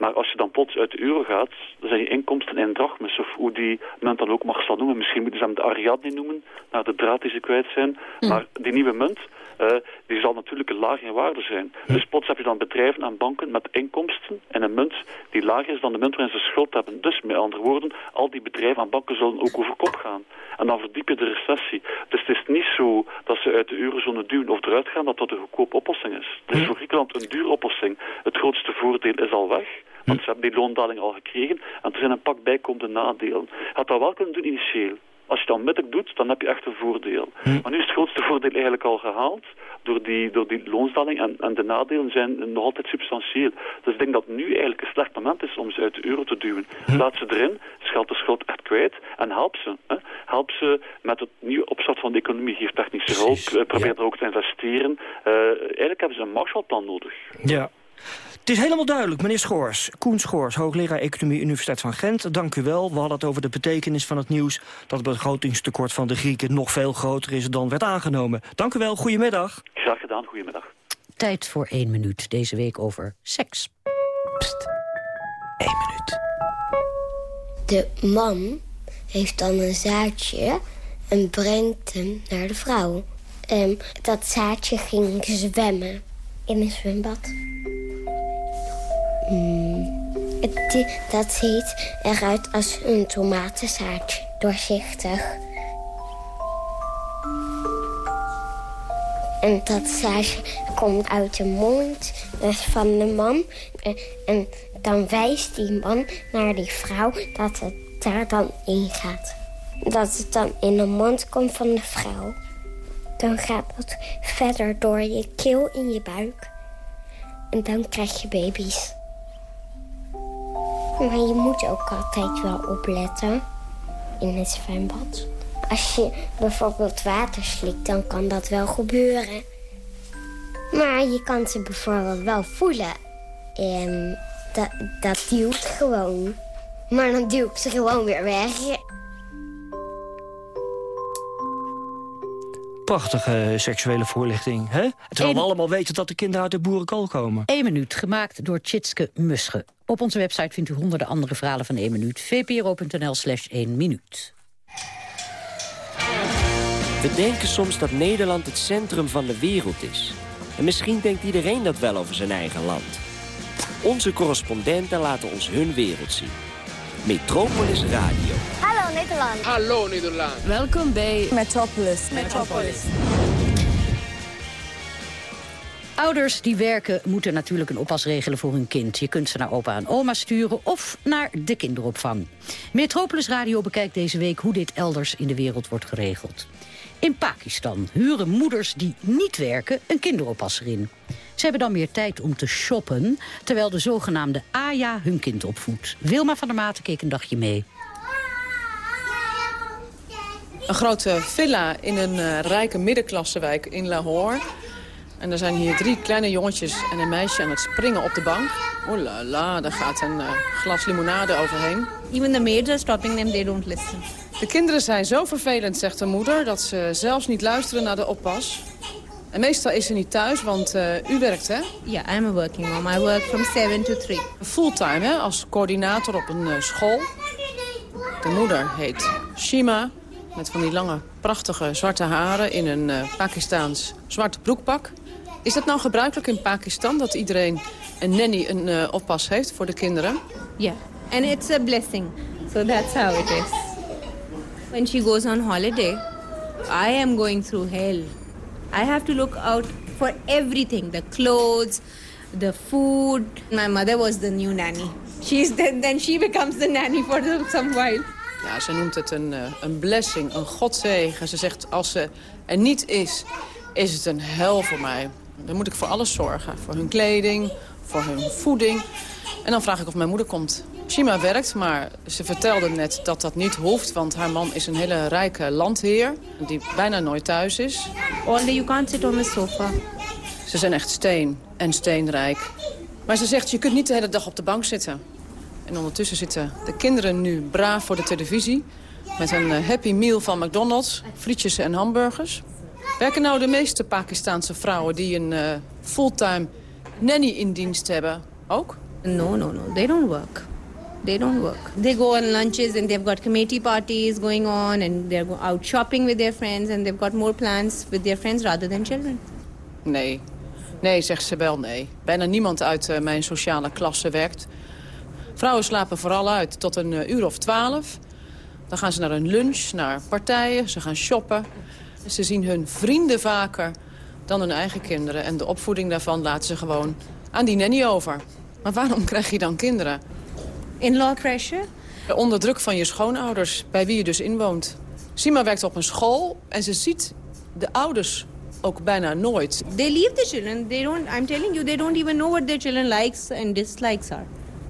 Maar als je dan plots uit de euro gaat, dan zijn je inkomsten in drachmes. Of hoe die munt dan ook mag zal noemen. Misschien moeten ze hem de Ariadne noemen, naar de draad die ze kwijt zijn. Maar die nieuwe munt, eh, die zal natuurlijk laag in waarde zijn. Dus plots heb je dan bedrijven en banken met inkomsten en een munt die lager is dan de munt waarin ze schuld hebben. Dus met andere woorden, al die bedrijven en banken zullen ook over kop gaan. En dan verdiep je de recessie. Dus het is niet zo dat ze uit de eurozone duwen of eruit gaan, dat dat een goedkope oplossing is. Het is voor Griekenland een dure oplossing. Het grootste voordeel is al weg. Want ze hebben die loondaling al gekregen. En er zijn een pak bijkomende nadelen. Had dat wel kunnen doen initieel. Als je dat onmiddellijk doet, dan heb je echt een voordeel. Maar nu is het grootste voordeel eigenlijk al gehaald door die, door die loonsdaling. En, en de nadelen zijn nog altijd substantieel. Dus ik denk dat nu eigenlijk een slecht moment is om ze uit de euro te duwen. Laat ze erin, scheld de schuld echt kwijt en help ze. Hè. Help ze met het nieuwe opstart van de economie. Geef technische hulp, eh, probeer er ook te investeren. Eh, eigenlijk hebben ze een Marshallplan nodig. Ja. Het is helemaal duidelijk, meneer Schoors. Koen Schoors, hoogleraar Economie Universiteit van Gent. Dank u wel. We hadden het over de betekenis van het nieuws... dat het begrotingstekort van de Grieken nog veel groter is dan werd aangenomen. Dank u wel, goedemiddag. Graag gedaan, goedemiddag. Tijd voor één minuut, deze week over seks. Eén minuut. De man heeft dan een zaadje en brengt hem naar de vrouw. En dat zaadje ging zwemmen in een zwembad. Hmm, het, dat ziet eruit als een tomatenzaadje, doorzichtig. En dat zaadje komt uit de mond dus van de man. En, en dan wijst die man naar die vrouw dat het daar dan in gaat. Dat het dan in de mond komt van de vrouw. Dan gaat het verder door je keel in je buik. En dan krijg je baby's. Maar je moet ook altijd wel opletten in het zwembad. Als je bijvoorbeeld water slikt, dan kan dat wel gebeuren. Maar je kan ze bijvoorbeeld wel voelen. En dat, dat duwt gewoon. Maar dan duw ik ze gewoon weer weg. Prachtige seksuele voorlichting, hè? Terwijl we allemaal weten dat de kinderen uit de boerenkool komen. Eén minuut, gemaakt door Tjitske Musche. Op onze website vindt u honderden andere verhalen van één minuut. vpro.nl slash 1 minuut. We denken soms dat Nederland het centrum van de wereld is. En misschien denkt iedereen dat wel over zijn eigen land. Onze correspondenten laten ons hun wereld zien. Metropolis Radio. Hallo Nederland. Hallo Nederland. Welkom bij Metropolis. Metropolis. Ouders die werken moeten natuurlijk een oppas regelen voor hun kind. Je kunt ze naar opa en oma sturen of naar de kinderopvang. Metropolis Radio bekijkt deze week hoe dit elders in de wereld wordt geregeld. In Pakistan huren moeders die niet werken een kinderoppasser in. Ze hebben dan meer tijd om te shoppen, terwijl de zogenaamde Aya hun kind opvoedt. Wilma van der Maten keek een dagje mee. Een grote villa in een eh, rijke middenklassewijk in Lahore. En er zijn hier drie kleine jongetjes en een meisje aan het springen op de bank. Oh la la, daar gaat een eh, glas limonade overheen. Even the maids are stopping them, they don't listen. De kinderen zijn zo vervelend, zegt de moeder, dat ze zelfs niet luisteren naar de oppas. En meestal is ze niet thuis, want eh, u werkt, hè? Yeah, I'm a working mom. I work from 7 to 3. Fulltime, hè, als coördinator op een school. De moeder heet Shima, met van die lange, prachtige zwarte haren... in een eh, Pakistaans zwart broekpak. Is dat nou gebruikelijk in Pakistan, dat iedereen een nanny, een eh, oppas heeft voor de kinderen? Yeah, and it's a blessing. So that's how it is. When she goes on holiday, I am going through hell. I have to look out for everything, the clothes, the food. My mother was the new nanny. She's then, then she becomes the nanny for some while. Ja, ze noemt het een, eh, een blessing, een godzegen. Ze zegt, als ze er niet is, is het een hel voor mij. Dan moet ik voor alles zorgen. Voor hun kleding, voor hun voeding. En dan vraag ik of mijn moeder komt. Shima werkt, maar ze vertelde net dat dat niet hoeft... want haar man is een hele rijke landheer die bijna nooit thuis is. Day you can't sit on the sofa. Ze zijn echt steen en steenrijk. Maar ze zegt, je kunt niet de hele dag op de bank zitten. En ondertussen zitten de kinderen nu braaf voor de televisie... met een eh, happy meal van McDonald's, frietjes en hamburgers. Werken nou de meeste Pakistaanse vrouwen die een uh, fulltime nanny in dienst hebben ook? No, no, no. They don't work. They don't work. They go on lunches and they've got committee parties going on and they're out shopping with their friends and they've got more plans with their friends rather than children. Nee. Nee, zegt ze wel nee. Bijna niemand uit uh, mijn sociale klasse werkt. Vrouwen slapen vooral uit tot een uh, uur of twaalf. Dan gaan ze naar een lunch, naar partijen, ze gaan shoppen. Ze zien hun vrienden vaker dan hun eigen kinderen. En de opvoeding daarvan laten ze gewoon aan die nanny over. Maar waarom krijg je dan kinderen? In-law pressure? Onder druk van je schoonouders, bij wie je dus inwoont. Sima werkt op een school en ze ziet de ouders ook bijna nooit. They leave the children. They don't, I'm telling you, they don't even know what their children likes and dislikes are.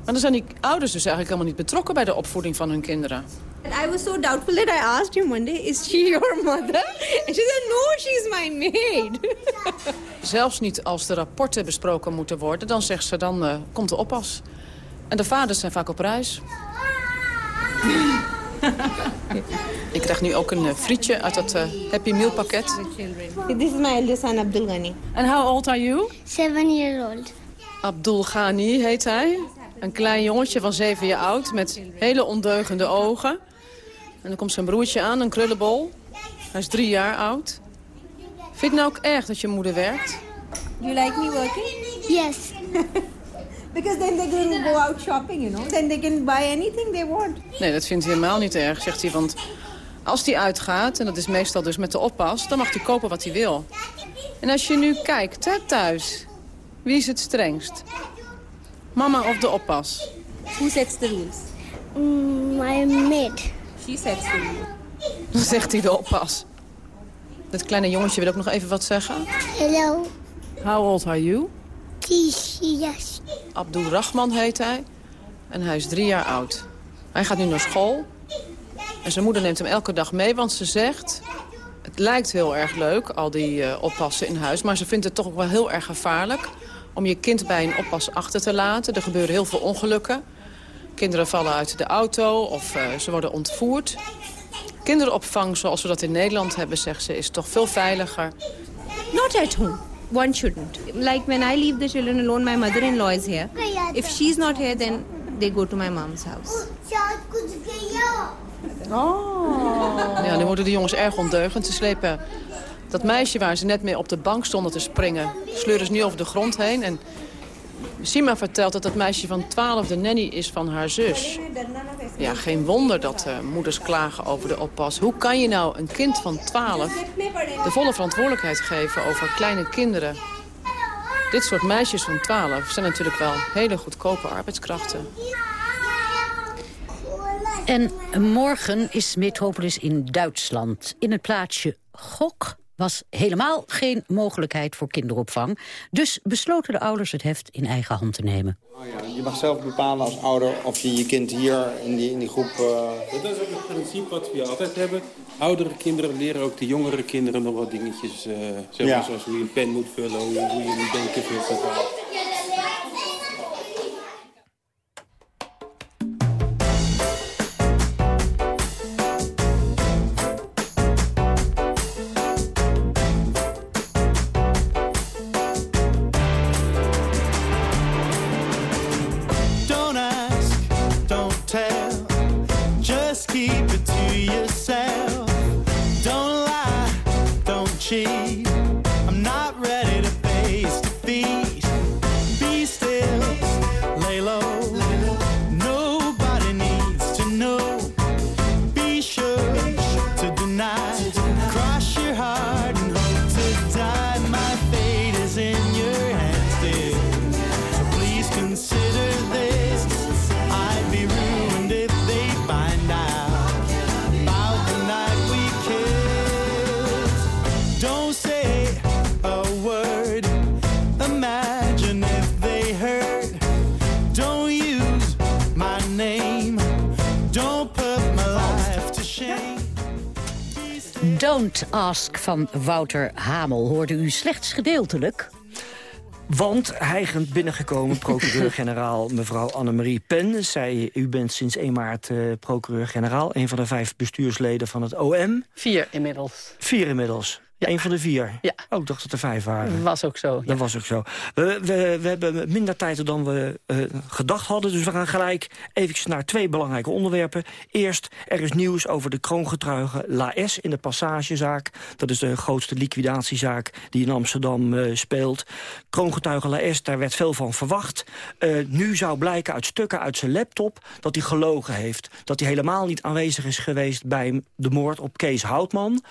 Maar dan zijn die ouders dus eigenlijk helemaal niet betrokken bij de opvoeding van hun kinderen. I was so doubtful that I asked him one day, is she your mother? And she said, no, she's my maid. Zelfs niet als de rapporten besproken moeten worden, dan zegt ze, dan uh, komt de oppas. En de vaders zijn vaak op reis. Ik krijg nu ook een uh, frietje uit dat uh, Happy Meal pakket. This is my eldest son, Abdul Ghani. And how old are you? Seven years old. Abdul Ghani heet hij. Een klein jongetje van zeven jaar oud met hele ondeugende ogen. En dan komt zijn broertje aan, een krullenbol. Hij is drie jaar oud. Vind je het nou ook erg dat je moeder werkt? Do you like me working? Yes. Because then they can go out shopping, you know. Then they can buy anything they want. Nee, dat vindt hij helemaal niet erg, zegt hij. Want als hij uitgaat, en dat is meestal dus met de oppas... dan mag hij kopen wat hij wil. En als je nu kijkt, hè, thuis... wie is het strengst? Mama of de oppas? Who sets the rules? My maid. She sets the rules. Dan zegt hij de oppas. Dat kleine jongetje wil ook nog even wat zeggen. Hello. How old are you? Yes. Abdul Rahman heet hij. En hij is drie jaar oud. Hij gaat nu naar school. En zijn moeder neemt hem elke dag mee, want ze zegt... Het lijkt heel erg leuk, al die uh, oppassen in huis... maar ze vindt het toch ook wel heel erg gevaarlijk... om je kind bij een oppas achter te laten. Er gebeuren heel veel ongelukken. Kinderen vallen uit de auto of uh, ze worden ontvoerd. Kinderopvang zoals we dat in Nederland hebben, zegt ze, is toch veel veiliger. Not at home. One shouldn't. Like when I leave the children alone, my mother-in-law is here. If she's not here, then they go to my mom's house. Oh. Ja, nu worden de jongens erg ondeugend. Ze slepen dat meisje waar ze net mee op de bank stonden te springen... sleuren ze nu over de grond heen. En Sima vertelt dat dat meisje van 12 de nanny is van haar zus. Ja, geen wonder dat uh, moeders klagen over de oppas. Hoe kan je nou een kind van 12 de volle verantwoordelijkheid geven over kleine kinderen? Dit soort meisjes van 12 zijn natuurlijk wel hele goedkope arbeidskrachten. En morgen is Metropolis in Duitsland. In het plaatsje Gok was helemaal geen mogelijkheid voor kinderopvang. Dus besloten de ouders het heft in eigen hand te nemen. Oh ja, je mag zelf bepalen als ouder of je je kind hier in die, in die groep... Uh... Dat is ook het principe wat we altijd hebben. Oudere kinderen leren ook de jongere kinderen nog wat dingetjes. Uh, zeg maar, ja. Zoals hoe je een pen moet vullen, hoe, hoe je een denken vult. I'm not ready. Don't Ask van Wouter Hamel hoorde u slechts gedeeltelijk. Want hijgend binnengekomen procureur-generaal mevrouw Annemarie Pen. Zij, u bent sinds 1 maart uh, procureur-generaal. Een van de vijf bestuursleden van het OM. Vier inmiddels. Vier inmiddels. Ja. Eén van de vier? Ja. Oh, ik dacht dat er vijf waren. Dat was ook zo. Dat was ook zo. We, we, we hebben minder tijd dan we uh, gedacht hadden. Dus we gaan gelijk eventjes naar twee belangrijke onderwerpen. Eerst, er is nieuws over de kroongetruige La S in de Passagezaak. Dat is de grootste liquidatiezaak die in Amsterdam uh, speelt. Kroongetuige La S, daar werd veel van verwacht. Uh, nu zou blijken uit stukken uit zijn laptop dat hij gelogen heeft. Dat hij helemaal niet aanwezig is geweest bij de moord op Kees Houtman.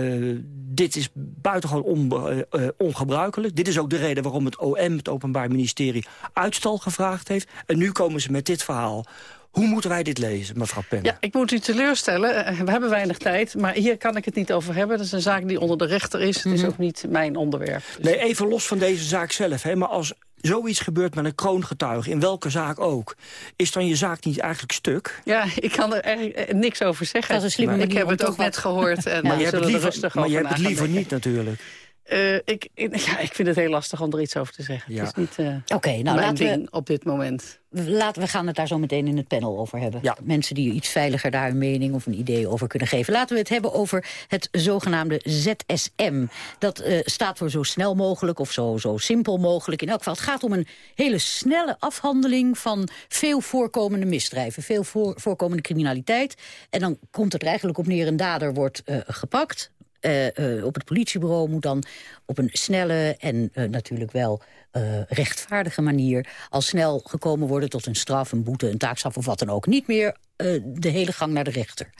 Uh, dit is buitengewoon on, uh, ongebruikelijk. Dit is ook de reden waarom het OM, het Openbaar Ministerie, uitstel gevraagd heeft. En nu komen ze met dit verhaal. Hoe moeten wij dit lezen, mevrouw Pen? Ja, ik moet u teleurstellen. We hebben weinig tijd, maar hier kan ik het niet over hebben. Dat is een zaak die onder de rechter is. Het mm -hmm. is ook niet mijn onderwerp. Dus nee, even los van deze zaak zelf. Hè, maar als zoiets gebeurt met een kroongetuige, in welke zaak ook... is dan je zaak niet eigenlijk stuk? Ja, ik kan er eigenlijk niks over zeggen. Dat is een slimme ik heb het ook net gehoord. En maar je hebt het liever, rustig maar je hebt het liever niet natuurlijk. Uh, ik, ja, ik vind het heel lastig om er iets over te zeggen. Ja. Het is niet uh, okay, nou, mijn ding we, op dit moment. Laten we gaan het daar zo meteen in het panel over hebben. Ja. Mensen die iets veiliger daar een mening of een idee over kunnen geven. Laten we het hebben over het zogenaamde ZSM. Dat uh, staat voor zo snel mogelijk of zo, zo simpel mogelijk. In elk geval, het gaat om een hele snelle afhandeling van veel voorkomende misdrijven. Veel voor, voorkomende criminaliteit. En dan komt het er eigenlijk op neer, een dader wordt gepakt uh, uh, op het politiebureau moet dan op een snelle en uh, natuurlijk wel rechtvaardige manier... al snel gekomen worden tot een straf, een boete, een taakstraf of wat dan ook. Niet meer de hele gang naar de rechter.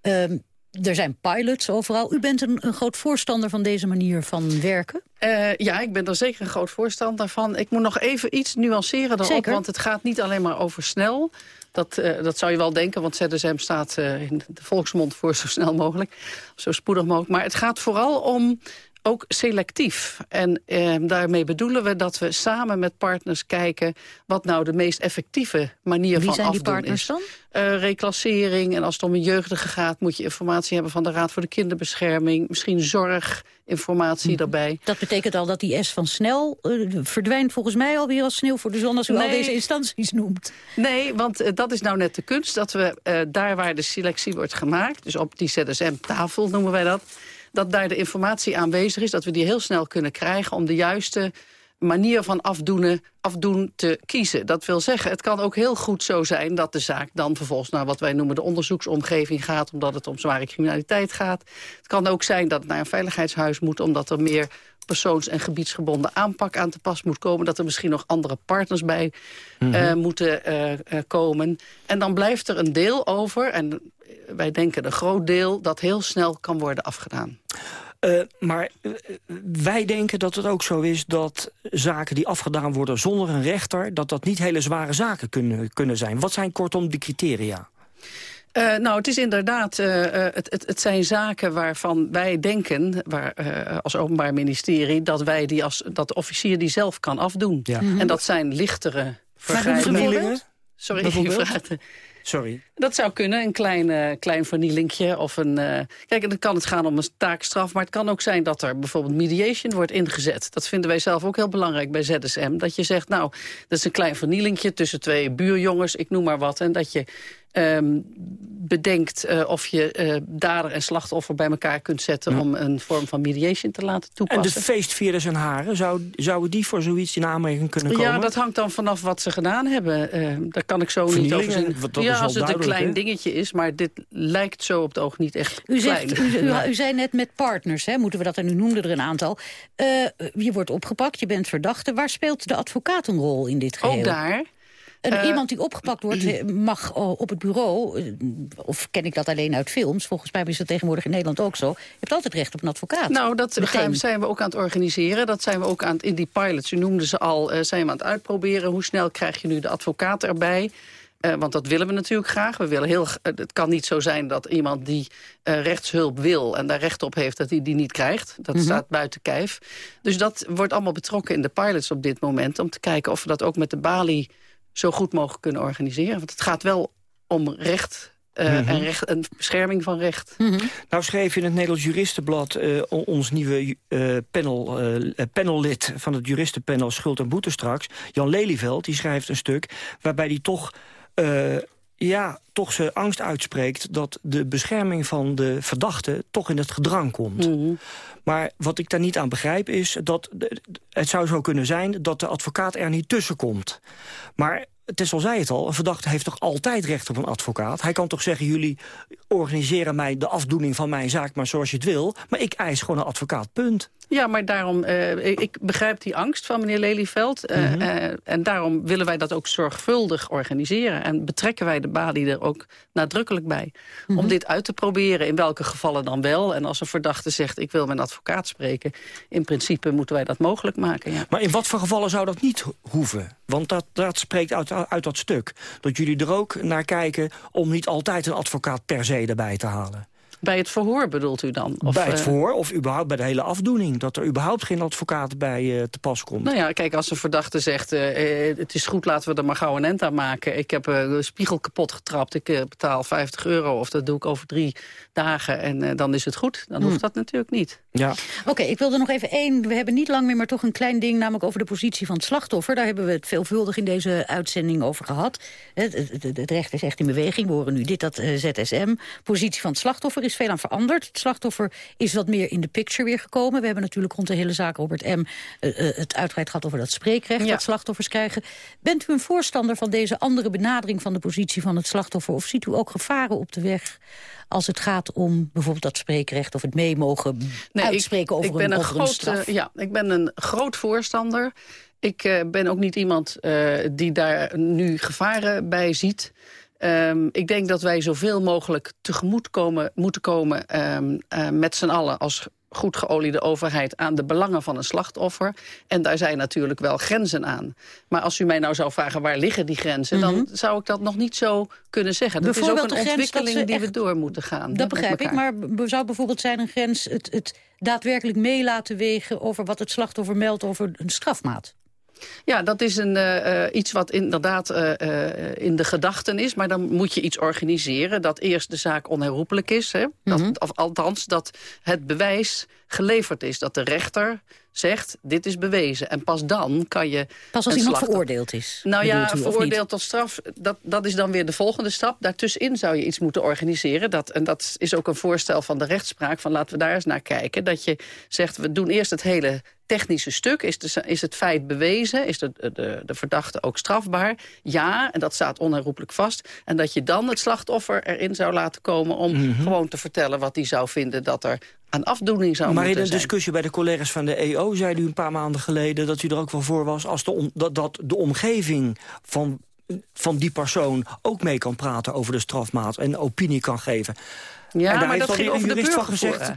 Ehm, er zijn pilots overal. U bent een, een, groot voorstander van deze manier van werken? Uh, ja, ik ben er zeker een groot voorstander van. Ik moet nog even iets nuanceren daarop, zeker. want het gaat niet alleen maar over snel. Dat, uh, dat zou je wel denken, want ZSM staat uh, in de volksmond voor zo snel mogelijk. Zo spoedig mogelijk. Maar het gaat vooral om ook selectief. En eh, daarmee bedoelen we dat we samen met partners kijken... wat nou de meest effectieve manier Wie van zijn afdoen die partners is. dan? Uh, reclassering en als het om een jeugdige gaat... moet je informatie hebben van de Raad voor de Kinderbescherming. Misschien zorginformatie Mhm. daarbij. Dat betekent al dat die S van snel uh, verdwijnt volgens mij alweer als sneeuw voor de zon... als u Nee. al deze instanties noemt. Nee, want uh, dat is nou net de kunst. Dat we daar waar de selectie wordt gemaakt... dus op die ZSM-tafel noemen wij dat... dat daar de informatie aanwezig is... dat we die heel snel kunnen krijgen om de juiste manier van afdoen, afdoen te kiezen. Dat wil zeggen, het kan ook heel goed zo zijn... dat de zaak dan vervolgens naar wat wij noemen de onderzoeksomgeving gaat... omdat het om zware criminaliteit gaat. Het kan ook zijn dat het naar een veiligheidshuis moet... omdat er meer persoons- en gebiedsgebonden aanpak aan te pas moet komen. Dat er misschien nog andere partners bij Mhm. uh, moeten uh, uh, komen. En dan blijft er een deel over, en wij denken een groot deel... dat heel snel kan worden afgedaan. Uh, maar uh, wij denken dat het ook zo is dat zaken die afgedaan worden zonder een rechter... dat dat niet hele zware zaken kunnen, kunnen zijn. Wat zijn kortom de criteria? Uh, nou, het is inderdaad, uh, uh, het, het, het, zijn zaken waarvan wij denken, waar, als openbaar ministerie, dat wij die als dat de officier die zelf kan afdoen. Ja. Mm -hmm. En dat zijn lichtere vernielingen. Sorry? Sorry. Dat zou kunnen, een klein, uh, klein vernielinkje. Of een, uh, kijk, dan kan het gaan om een taakstraf. Maar het kan ook zijn dat er bijvoorbeeld mediation wordt ingezet. Dat vinden wij zelf ook heel belangrijk bij ZSM. Dat je zegt, nou, dat is een klein vernielinkje tussen twee buurjongens. Ik noem maar wat. En dat je um, bedenkt uh, of je dader en slachtoffer bij elkaar kunt zetten... Ja. om een vorm van mediation te laten toepassen. En de feestvierders en haren, zou, zouden die voor zoiets in aanmerking kunnen komen? Ja, dat hangt dan vanaf wat ze gedaan hebben. Daar kan ik zo niet over zien. Ja, als het een klein dingetje is, maar dit lijkt zo op het oog niet echt u klein. Zegt, u, u, u, zei net met partners, hè, moeten we dat, en u noemde er een aantal. je wordt opgepakt, je bent verdachte. Waar speelt de advocaat een rol in dit geheel? Ook daar... En uh, iemand die opgepakt wordt mag op het bureau... of ken ik dat alleen uit films... volgens mij is dat tegenwoordig in Nederland ook zo... je hebt altijd recht op een advocaat. Nou, dat Meteen. zijn we ook aan het organiseren. Dat zijn we ook aan het, in die pilots, u noemde ze al... Zijn we aan het uitproberen. Hoe snel krijg je nu de advocaat erbij... Uh, want dat willen we natuurlijk graag. We willen heel, uh, het kan niet zo zijn dat iemand die uh, rechtshulp wil... en daar recht op heeft, dat hij die niet krijgt. Dat mm -hmm. staat buiten kijf. Dus dat wordt allemaal betrokken in de pilots op dit moment... om te kijken of we dat ook met de balie zo goed mogelijk kunnen organiseren. Want het gaat wel om recht eh, Mhm. en, recht, en bescherming van recht. Nou schreef in het Nederlands Juristenblad eh, ons nieuwe eh, panel, eh, panellid van het juristenpanel Schuld en Boete straks, Jan Lelyveld, die schrijft een stuk waarbij hij toch, eh, ja, toch zijn angst uitspreekt dat de bescherming van de verdachte toch in het gedrang komt. Maar wat ik daar niet aan begrijp is dat het zou zo kunnen zijn dat de advocaat er niet tussen komt. Maar Tessel zei het al, een verdachte heeft toch altijd recht op een advocaat? Hij kan toch zeggen, jullie organiseren mij de afdoening van mijn zaak... maar zoals je het wil, maar ik eis gewoon een advocaat, punt. Ja, maar daarom, eh, ik begrijp die angst van meneer Lelyveld. eh, Mhm. eh, en daarom willen wij dat ook zorgvuldig organiseren. En betrekken wij de balie er ook nadrukkelijk bij. Om dit uit te proberen, in welke gevallen dan wel. En als een verdachte zegt, ik wil mijn advocaat spreken... in principe moeten wij dat mogelijk maken, ja. Maar in wat voor gevallen zou dat niet ho- hoeven? Want dat, dat spreekt uit, uit dat stuk. Dat jullie er ook naar kijken om niet altijd een advocaat per se erbij te halen. Bij het verhoor bedoelt u dan? Of, bij het eh, voor of überhaupt bij de hele afdoening. Dat er überhaupt geen advocaat bij eh, te pas komt. Nou ja, kijk, als een verdachte zegt... eh, het is goed, laten we er maar gauw een end aan maken. Ik heb eh, de spiegel kapot getrapt, ik betaal 50 euro... of dat doe ik over drie dagen en eh, dan is het goed. Dan hoeft Hmm. dat natuurlijk niet. Ja. Oké, ik wilde nog even één. We hebben niet lang meer, maar toch een klein ding... namelijk over de positie van het slachtoffer. Daar hebben we het veelvuldig in deze uitzending over gehad. Het, het, het- recht is echt in beweging. We horen nu dit, dat eh, ZSM. Positie van het slachtoffer is veel aan veranderd. Het slachtoffer is wat meer in de picture weer gekomen. We hebben natuurlijk rond de hele zaak Robert M. eh, eh, het uitgebreid gehad over dat spreekrecht... dat slachtoffers krijgen. Bent u een voorstander van deze andere benadering... van de positie van het slachtoffer? Of ziet u ook gevaren op de weg als het gaat om bijvoorbeeld dat spreekrecht... of het mee mogen Nee, uitspreken ik, over ik ben een, een groot, straf? ja, ik ben een groot voorstander. Ik eh, ben ook niet iemand die daar nu gevaren bij ziet. Ehm, ik denk dat wij zoveel mogelijk tegemoet komen, moeten komen ehm, eh, met z'n allen als goed geoliede overheid aan de belangen van een slachtoffer. En daar zijn natuurlijk wel grenzen aan. Maar als u mij nou zou vragen waar liggen die grenzen... dan zou ik dat nog niet zo kunnen zeggen. Dat is ook Mhm. Een ontwikkeling die we door moeten gaan. Dat begrijp ik, maar zou bijvoorbeeld zijn een grens het, het daadwerkelijk mee laten wegen... over wat het slachtoffer meldt over een strafmaat? Ja, dat is een, eh, eh, iets wat inderdaad eh, in de gedachten is. Maar dan moet je iets organiseren dat eerst de zaak onherroepelijk is. Hè? Dat, Mhm. of althans, dat het bewijs geleverd is. Dat de rechter zegt, dit is bewezen. En pas dan kan je... Pas als iemand slachter- veroordeeld is, Nou ja, u, veroordeeld tot straf, dat, dat is dan weer de volgende stap. Daartussenin zou je iets moeten organiseren. Dat, en dat is ook een voorstel van de rechtspraak. Van laten we daar eens naar kijken. Dat je zegt, we doen eerst het hele technische stuk. Is, de, is het feit bewezen? Is de, de, de verdachte ook strafbaar? Ja, en dat staat onherroepelijk vast. En dat je dan het slachtoffer erin zou laten komen... om Mhm. gewoon te vertellen wat hij zou vinden... dat er aan afdoening zou Maar in moeten een zijn. discussie bij de collega's van de EO zei u een paar maanden geleden... dat u er ook wel voor was als de om- dat, dat de omgeving van, van die persoon ook mee kan praten over de strafmaat... en opinie kan geven. Ja, En daar maar heeft dat ging over de gezegd...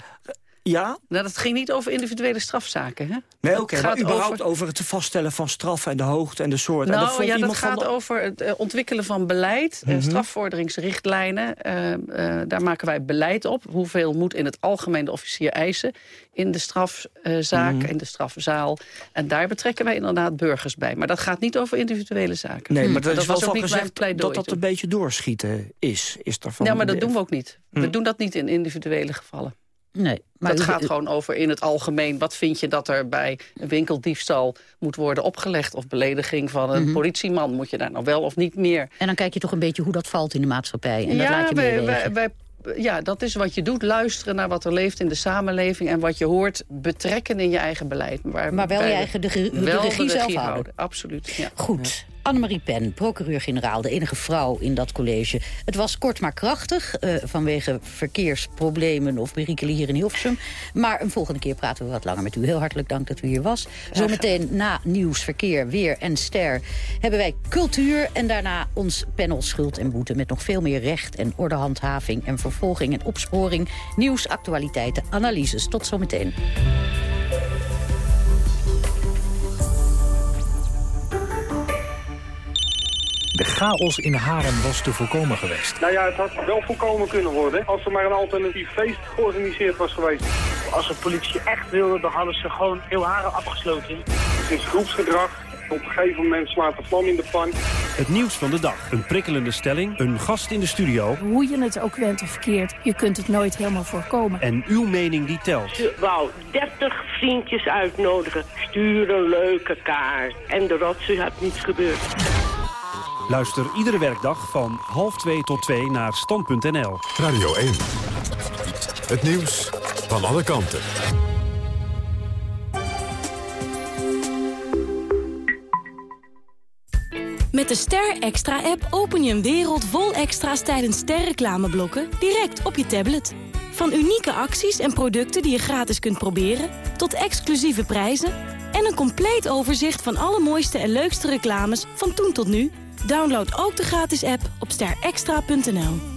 Ja? Nou, dat ging niet over individuele strafzaken, hè? Nee, oké, gaat maar überhaupt over- over... het vaststellen van straffen en de hoogte en de soort. en dat Nou ja, dat gaat de- over het eh, ontwikkelen van beleid, eh, Mhm. strafvorderingsrichtlijnen. eh, daar maken wij beleid op. Hoeveel moet in het algemeen de officier eisen in de strafzaak, Mhm. in de strafzaal. En daar betrekken wij inderdaad burgers bij. Maar dat gaat niet over individuele zaken. Nee, maar dat, is wel was ook niet gezegd pleidooi dat dat een beetje doorschieten is. is daarvan Ja, maar dat doen we ook niet. We Hm. doen dat niet in individuele gevallen. Nee, dat gaat gewoon over in het algemeen. Wat vind je dat er bij een winkeldiefstal moet worden opgelegd? Of belediging van een Mhm. politieman? Moet je daar nou wel of niet meer? En dan kijk je toch een beetje hoe dat valt in de maatschappij. En dat laat je wij, wij, wij- ja, dat is wat je doet. Luisteren naar wat er leeft in de samenleving. En wat je hoort betrekken in je eigen beleid. Maar wel je eigen de, regie zelf houden. Absoluut, ja. Goed. Annemarie Pen, procureur-generaal, de enige vrouw in dat college. Het was kort maar krachtig, eh, vanwege verkeersproblemen of perikelen hier in Hilversum. Maar een volgende keer praten we wat langer met u. Heel hartelijk dank dat u hier was. Zometeen na nieuws, verkeer, weer en ster hebben wij cultuur... en daarna ons panel Schuld en Boete... met nog veel meer recht en ordehandhaving en vervolging en opsporing. Nieuws, actualiteiten, analyses. Tot zometeen. De chaos in Haren was te voorkomen geweest. Nou ja, het had wel voorkomen kunnen worden als er maar een alternatief feest georganiseerd was geweest. Als de politie echt wilde, dan hadden ze gewoon heel Haren afgesloten. Het is groepsgedrag. Op een gegeven moment slaat de vlam in de pan. Het nieuws van de dag. Een prikkelende stelling. Een gast in de studio. Hoe je het ook went of verkeerd, je kunt het nooit helemaal voorkomen. En uw mening die telt. Ze wou 30 vriendjes uitnodigen. Stuur een leuke kaart. En de rotzooi had niets gebeurd. Luister iedere werkdag van half 2 tot 2 naar stand.nl. Radio 1. Het nieuws van alle kanten. Met de Ster Extra-app open je een wereld vol extra's tijdens sterreclameblokken direct op je tablet. Van unieke acties en producten die je gratis kunt proberen, tot exclusieve prijzen en een compleet overzicht van alle mooiste en leukste reclames van toen tot nu. Download ook de gratis app op sterextra.nl.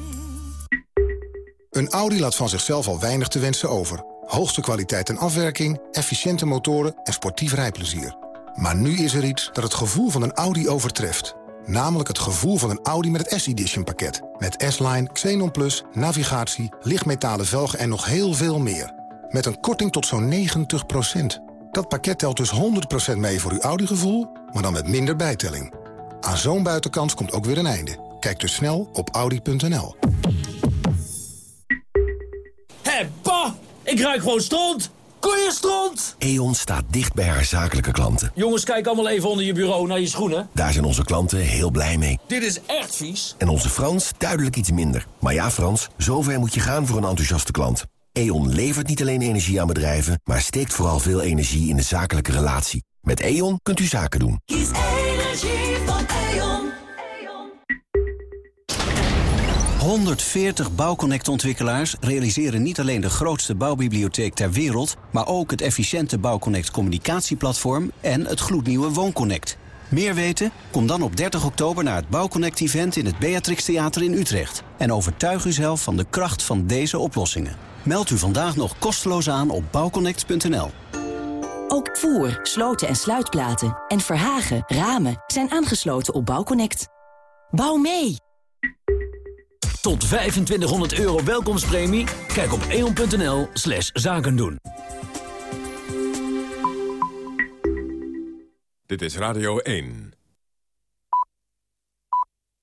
Een Audi laat van zichzelf al weinig te wensen over. Hoogste kwaliteit en afwerking, efficiënte motoren en sportief rijplezier. Maar nu is er iets dat het gevoel van een Audi overtreft. Namelijk het gevoel van een Audi met het S-Edition pakket. Met S-Line, Xenon Plus, navigatie, lichtmetalen velgen en nog heel veel meer. Met een korting tot zo'n 90% Dat pakket telt dus 100% mee voor uw Audi-gevoel, maar dan met minder bijtelling. Aan zo'n buitenkans komt ook weer een einde. Kijk dus snel op Audi.nl. Hé, pa! Ik ruik gewoon stront! Koeienstront! E.ON staat dicht bij haar zakelijke klanten. Jongens, kijk allemaal even onder je bureau naar je schoenen. Daar zijn onze klanten heel blij mee. Dit is echt vies. En onze Frans duidelijk iets minder. Maar ja, Frans, zover moet je gaan voor een enthousiaste klant. E.ON levert niet alleen energie aan bedrijven... maar steekt vooral veel energie in de zakelijke relatie. Met E.ON kunt u zaken doen. 140 Bouwconnect-ontwikkelaars realiseren niet alleen de grootste bouwbibliotheek ter wereld... maar ook het efficiënte Bouwconnect communicatieplatform en het gloednieuwe WoonConnect. Meer weten? Kom dan op 30 oktober naar het Bouwconnect-event in het Beatrix Theater in Utrecht. En overtuig uzelf van de kracht van deze oplossingen. Meld u vandaag nog kosteloos aan op bouwconnect.nl. Ook voer, sloten en sluitplaten en verhagen, ramen zijn aangesloten op Bouwconnect. Bouw mee! Tot 2500 euro welkomstpremie? Kijk op eon.nl slash zaken doen. Dit is Radio 1.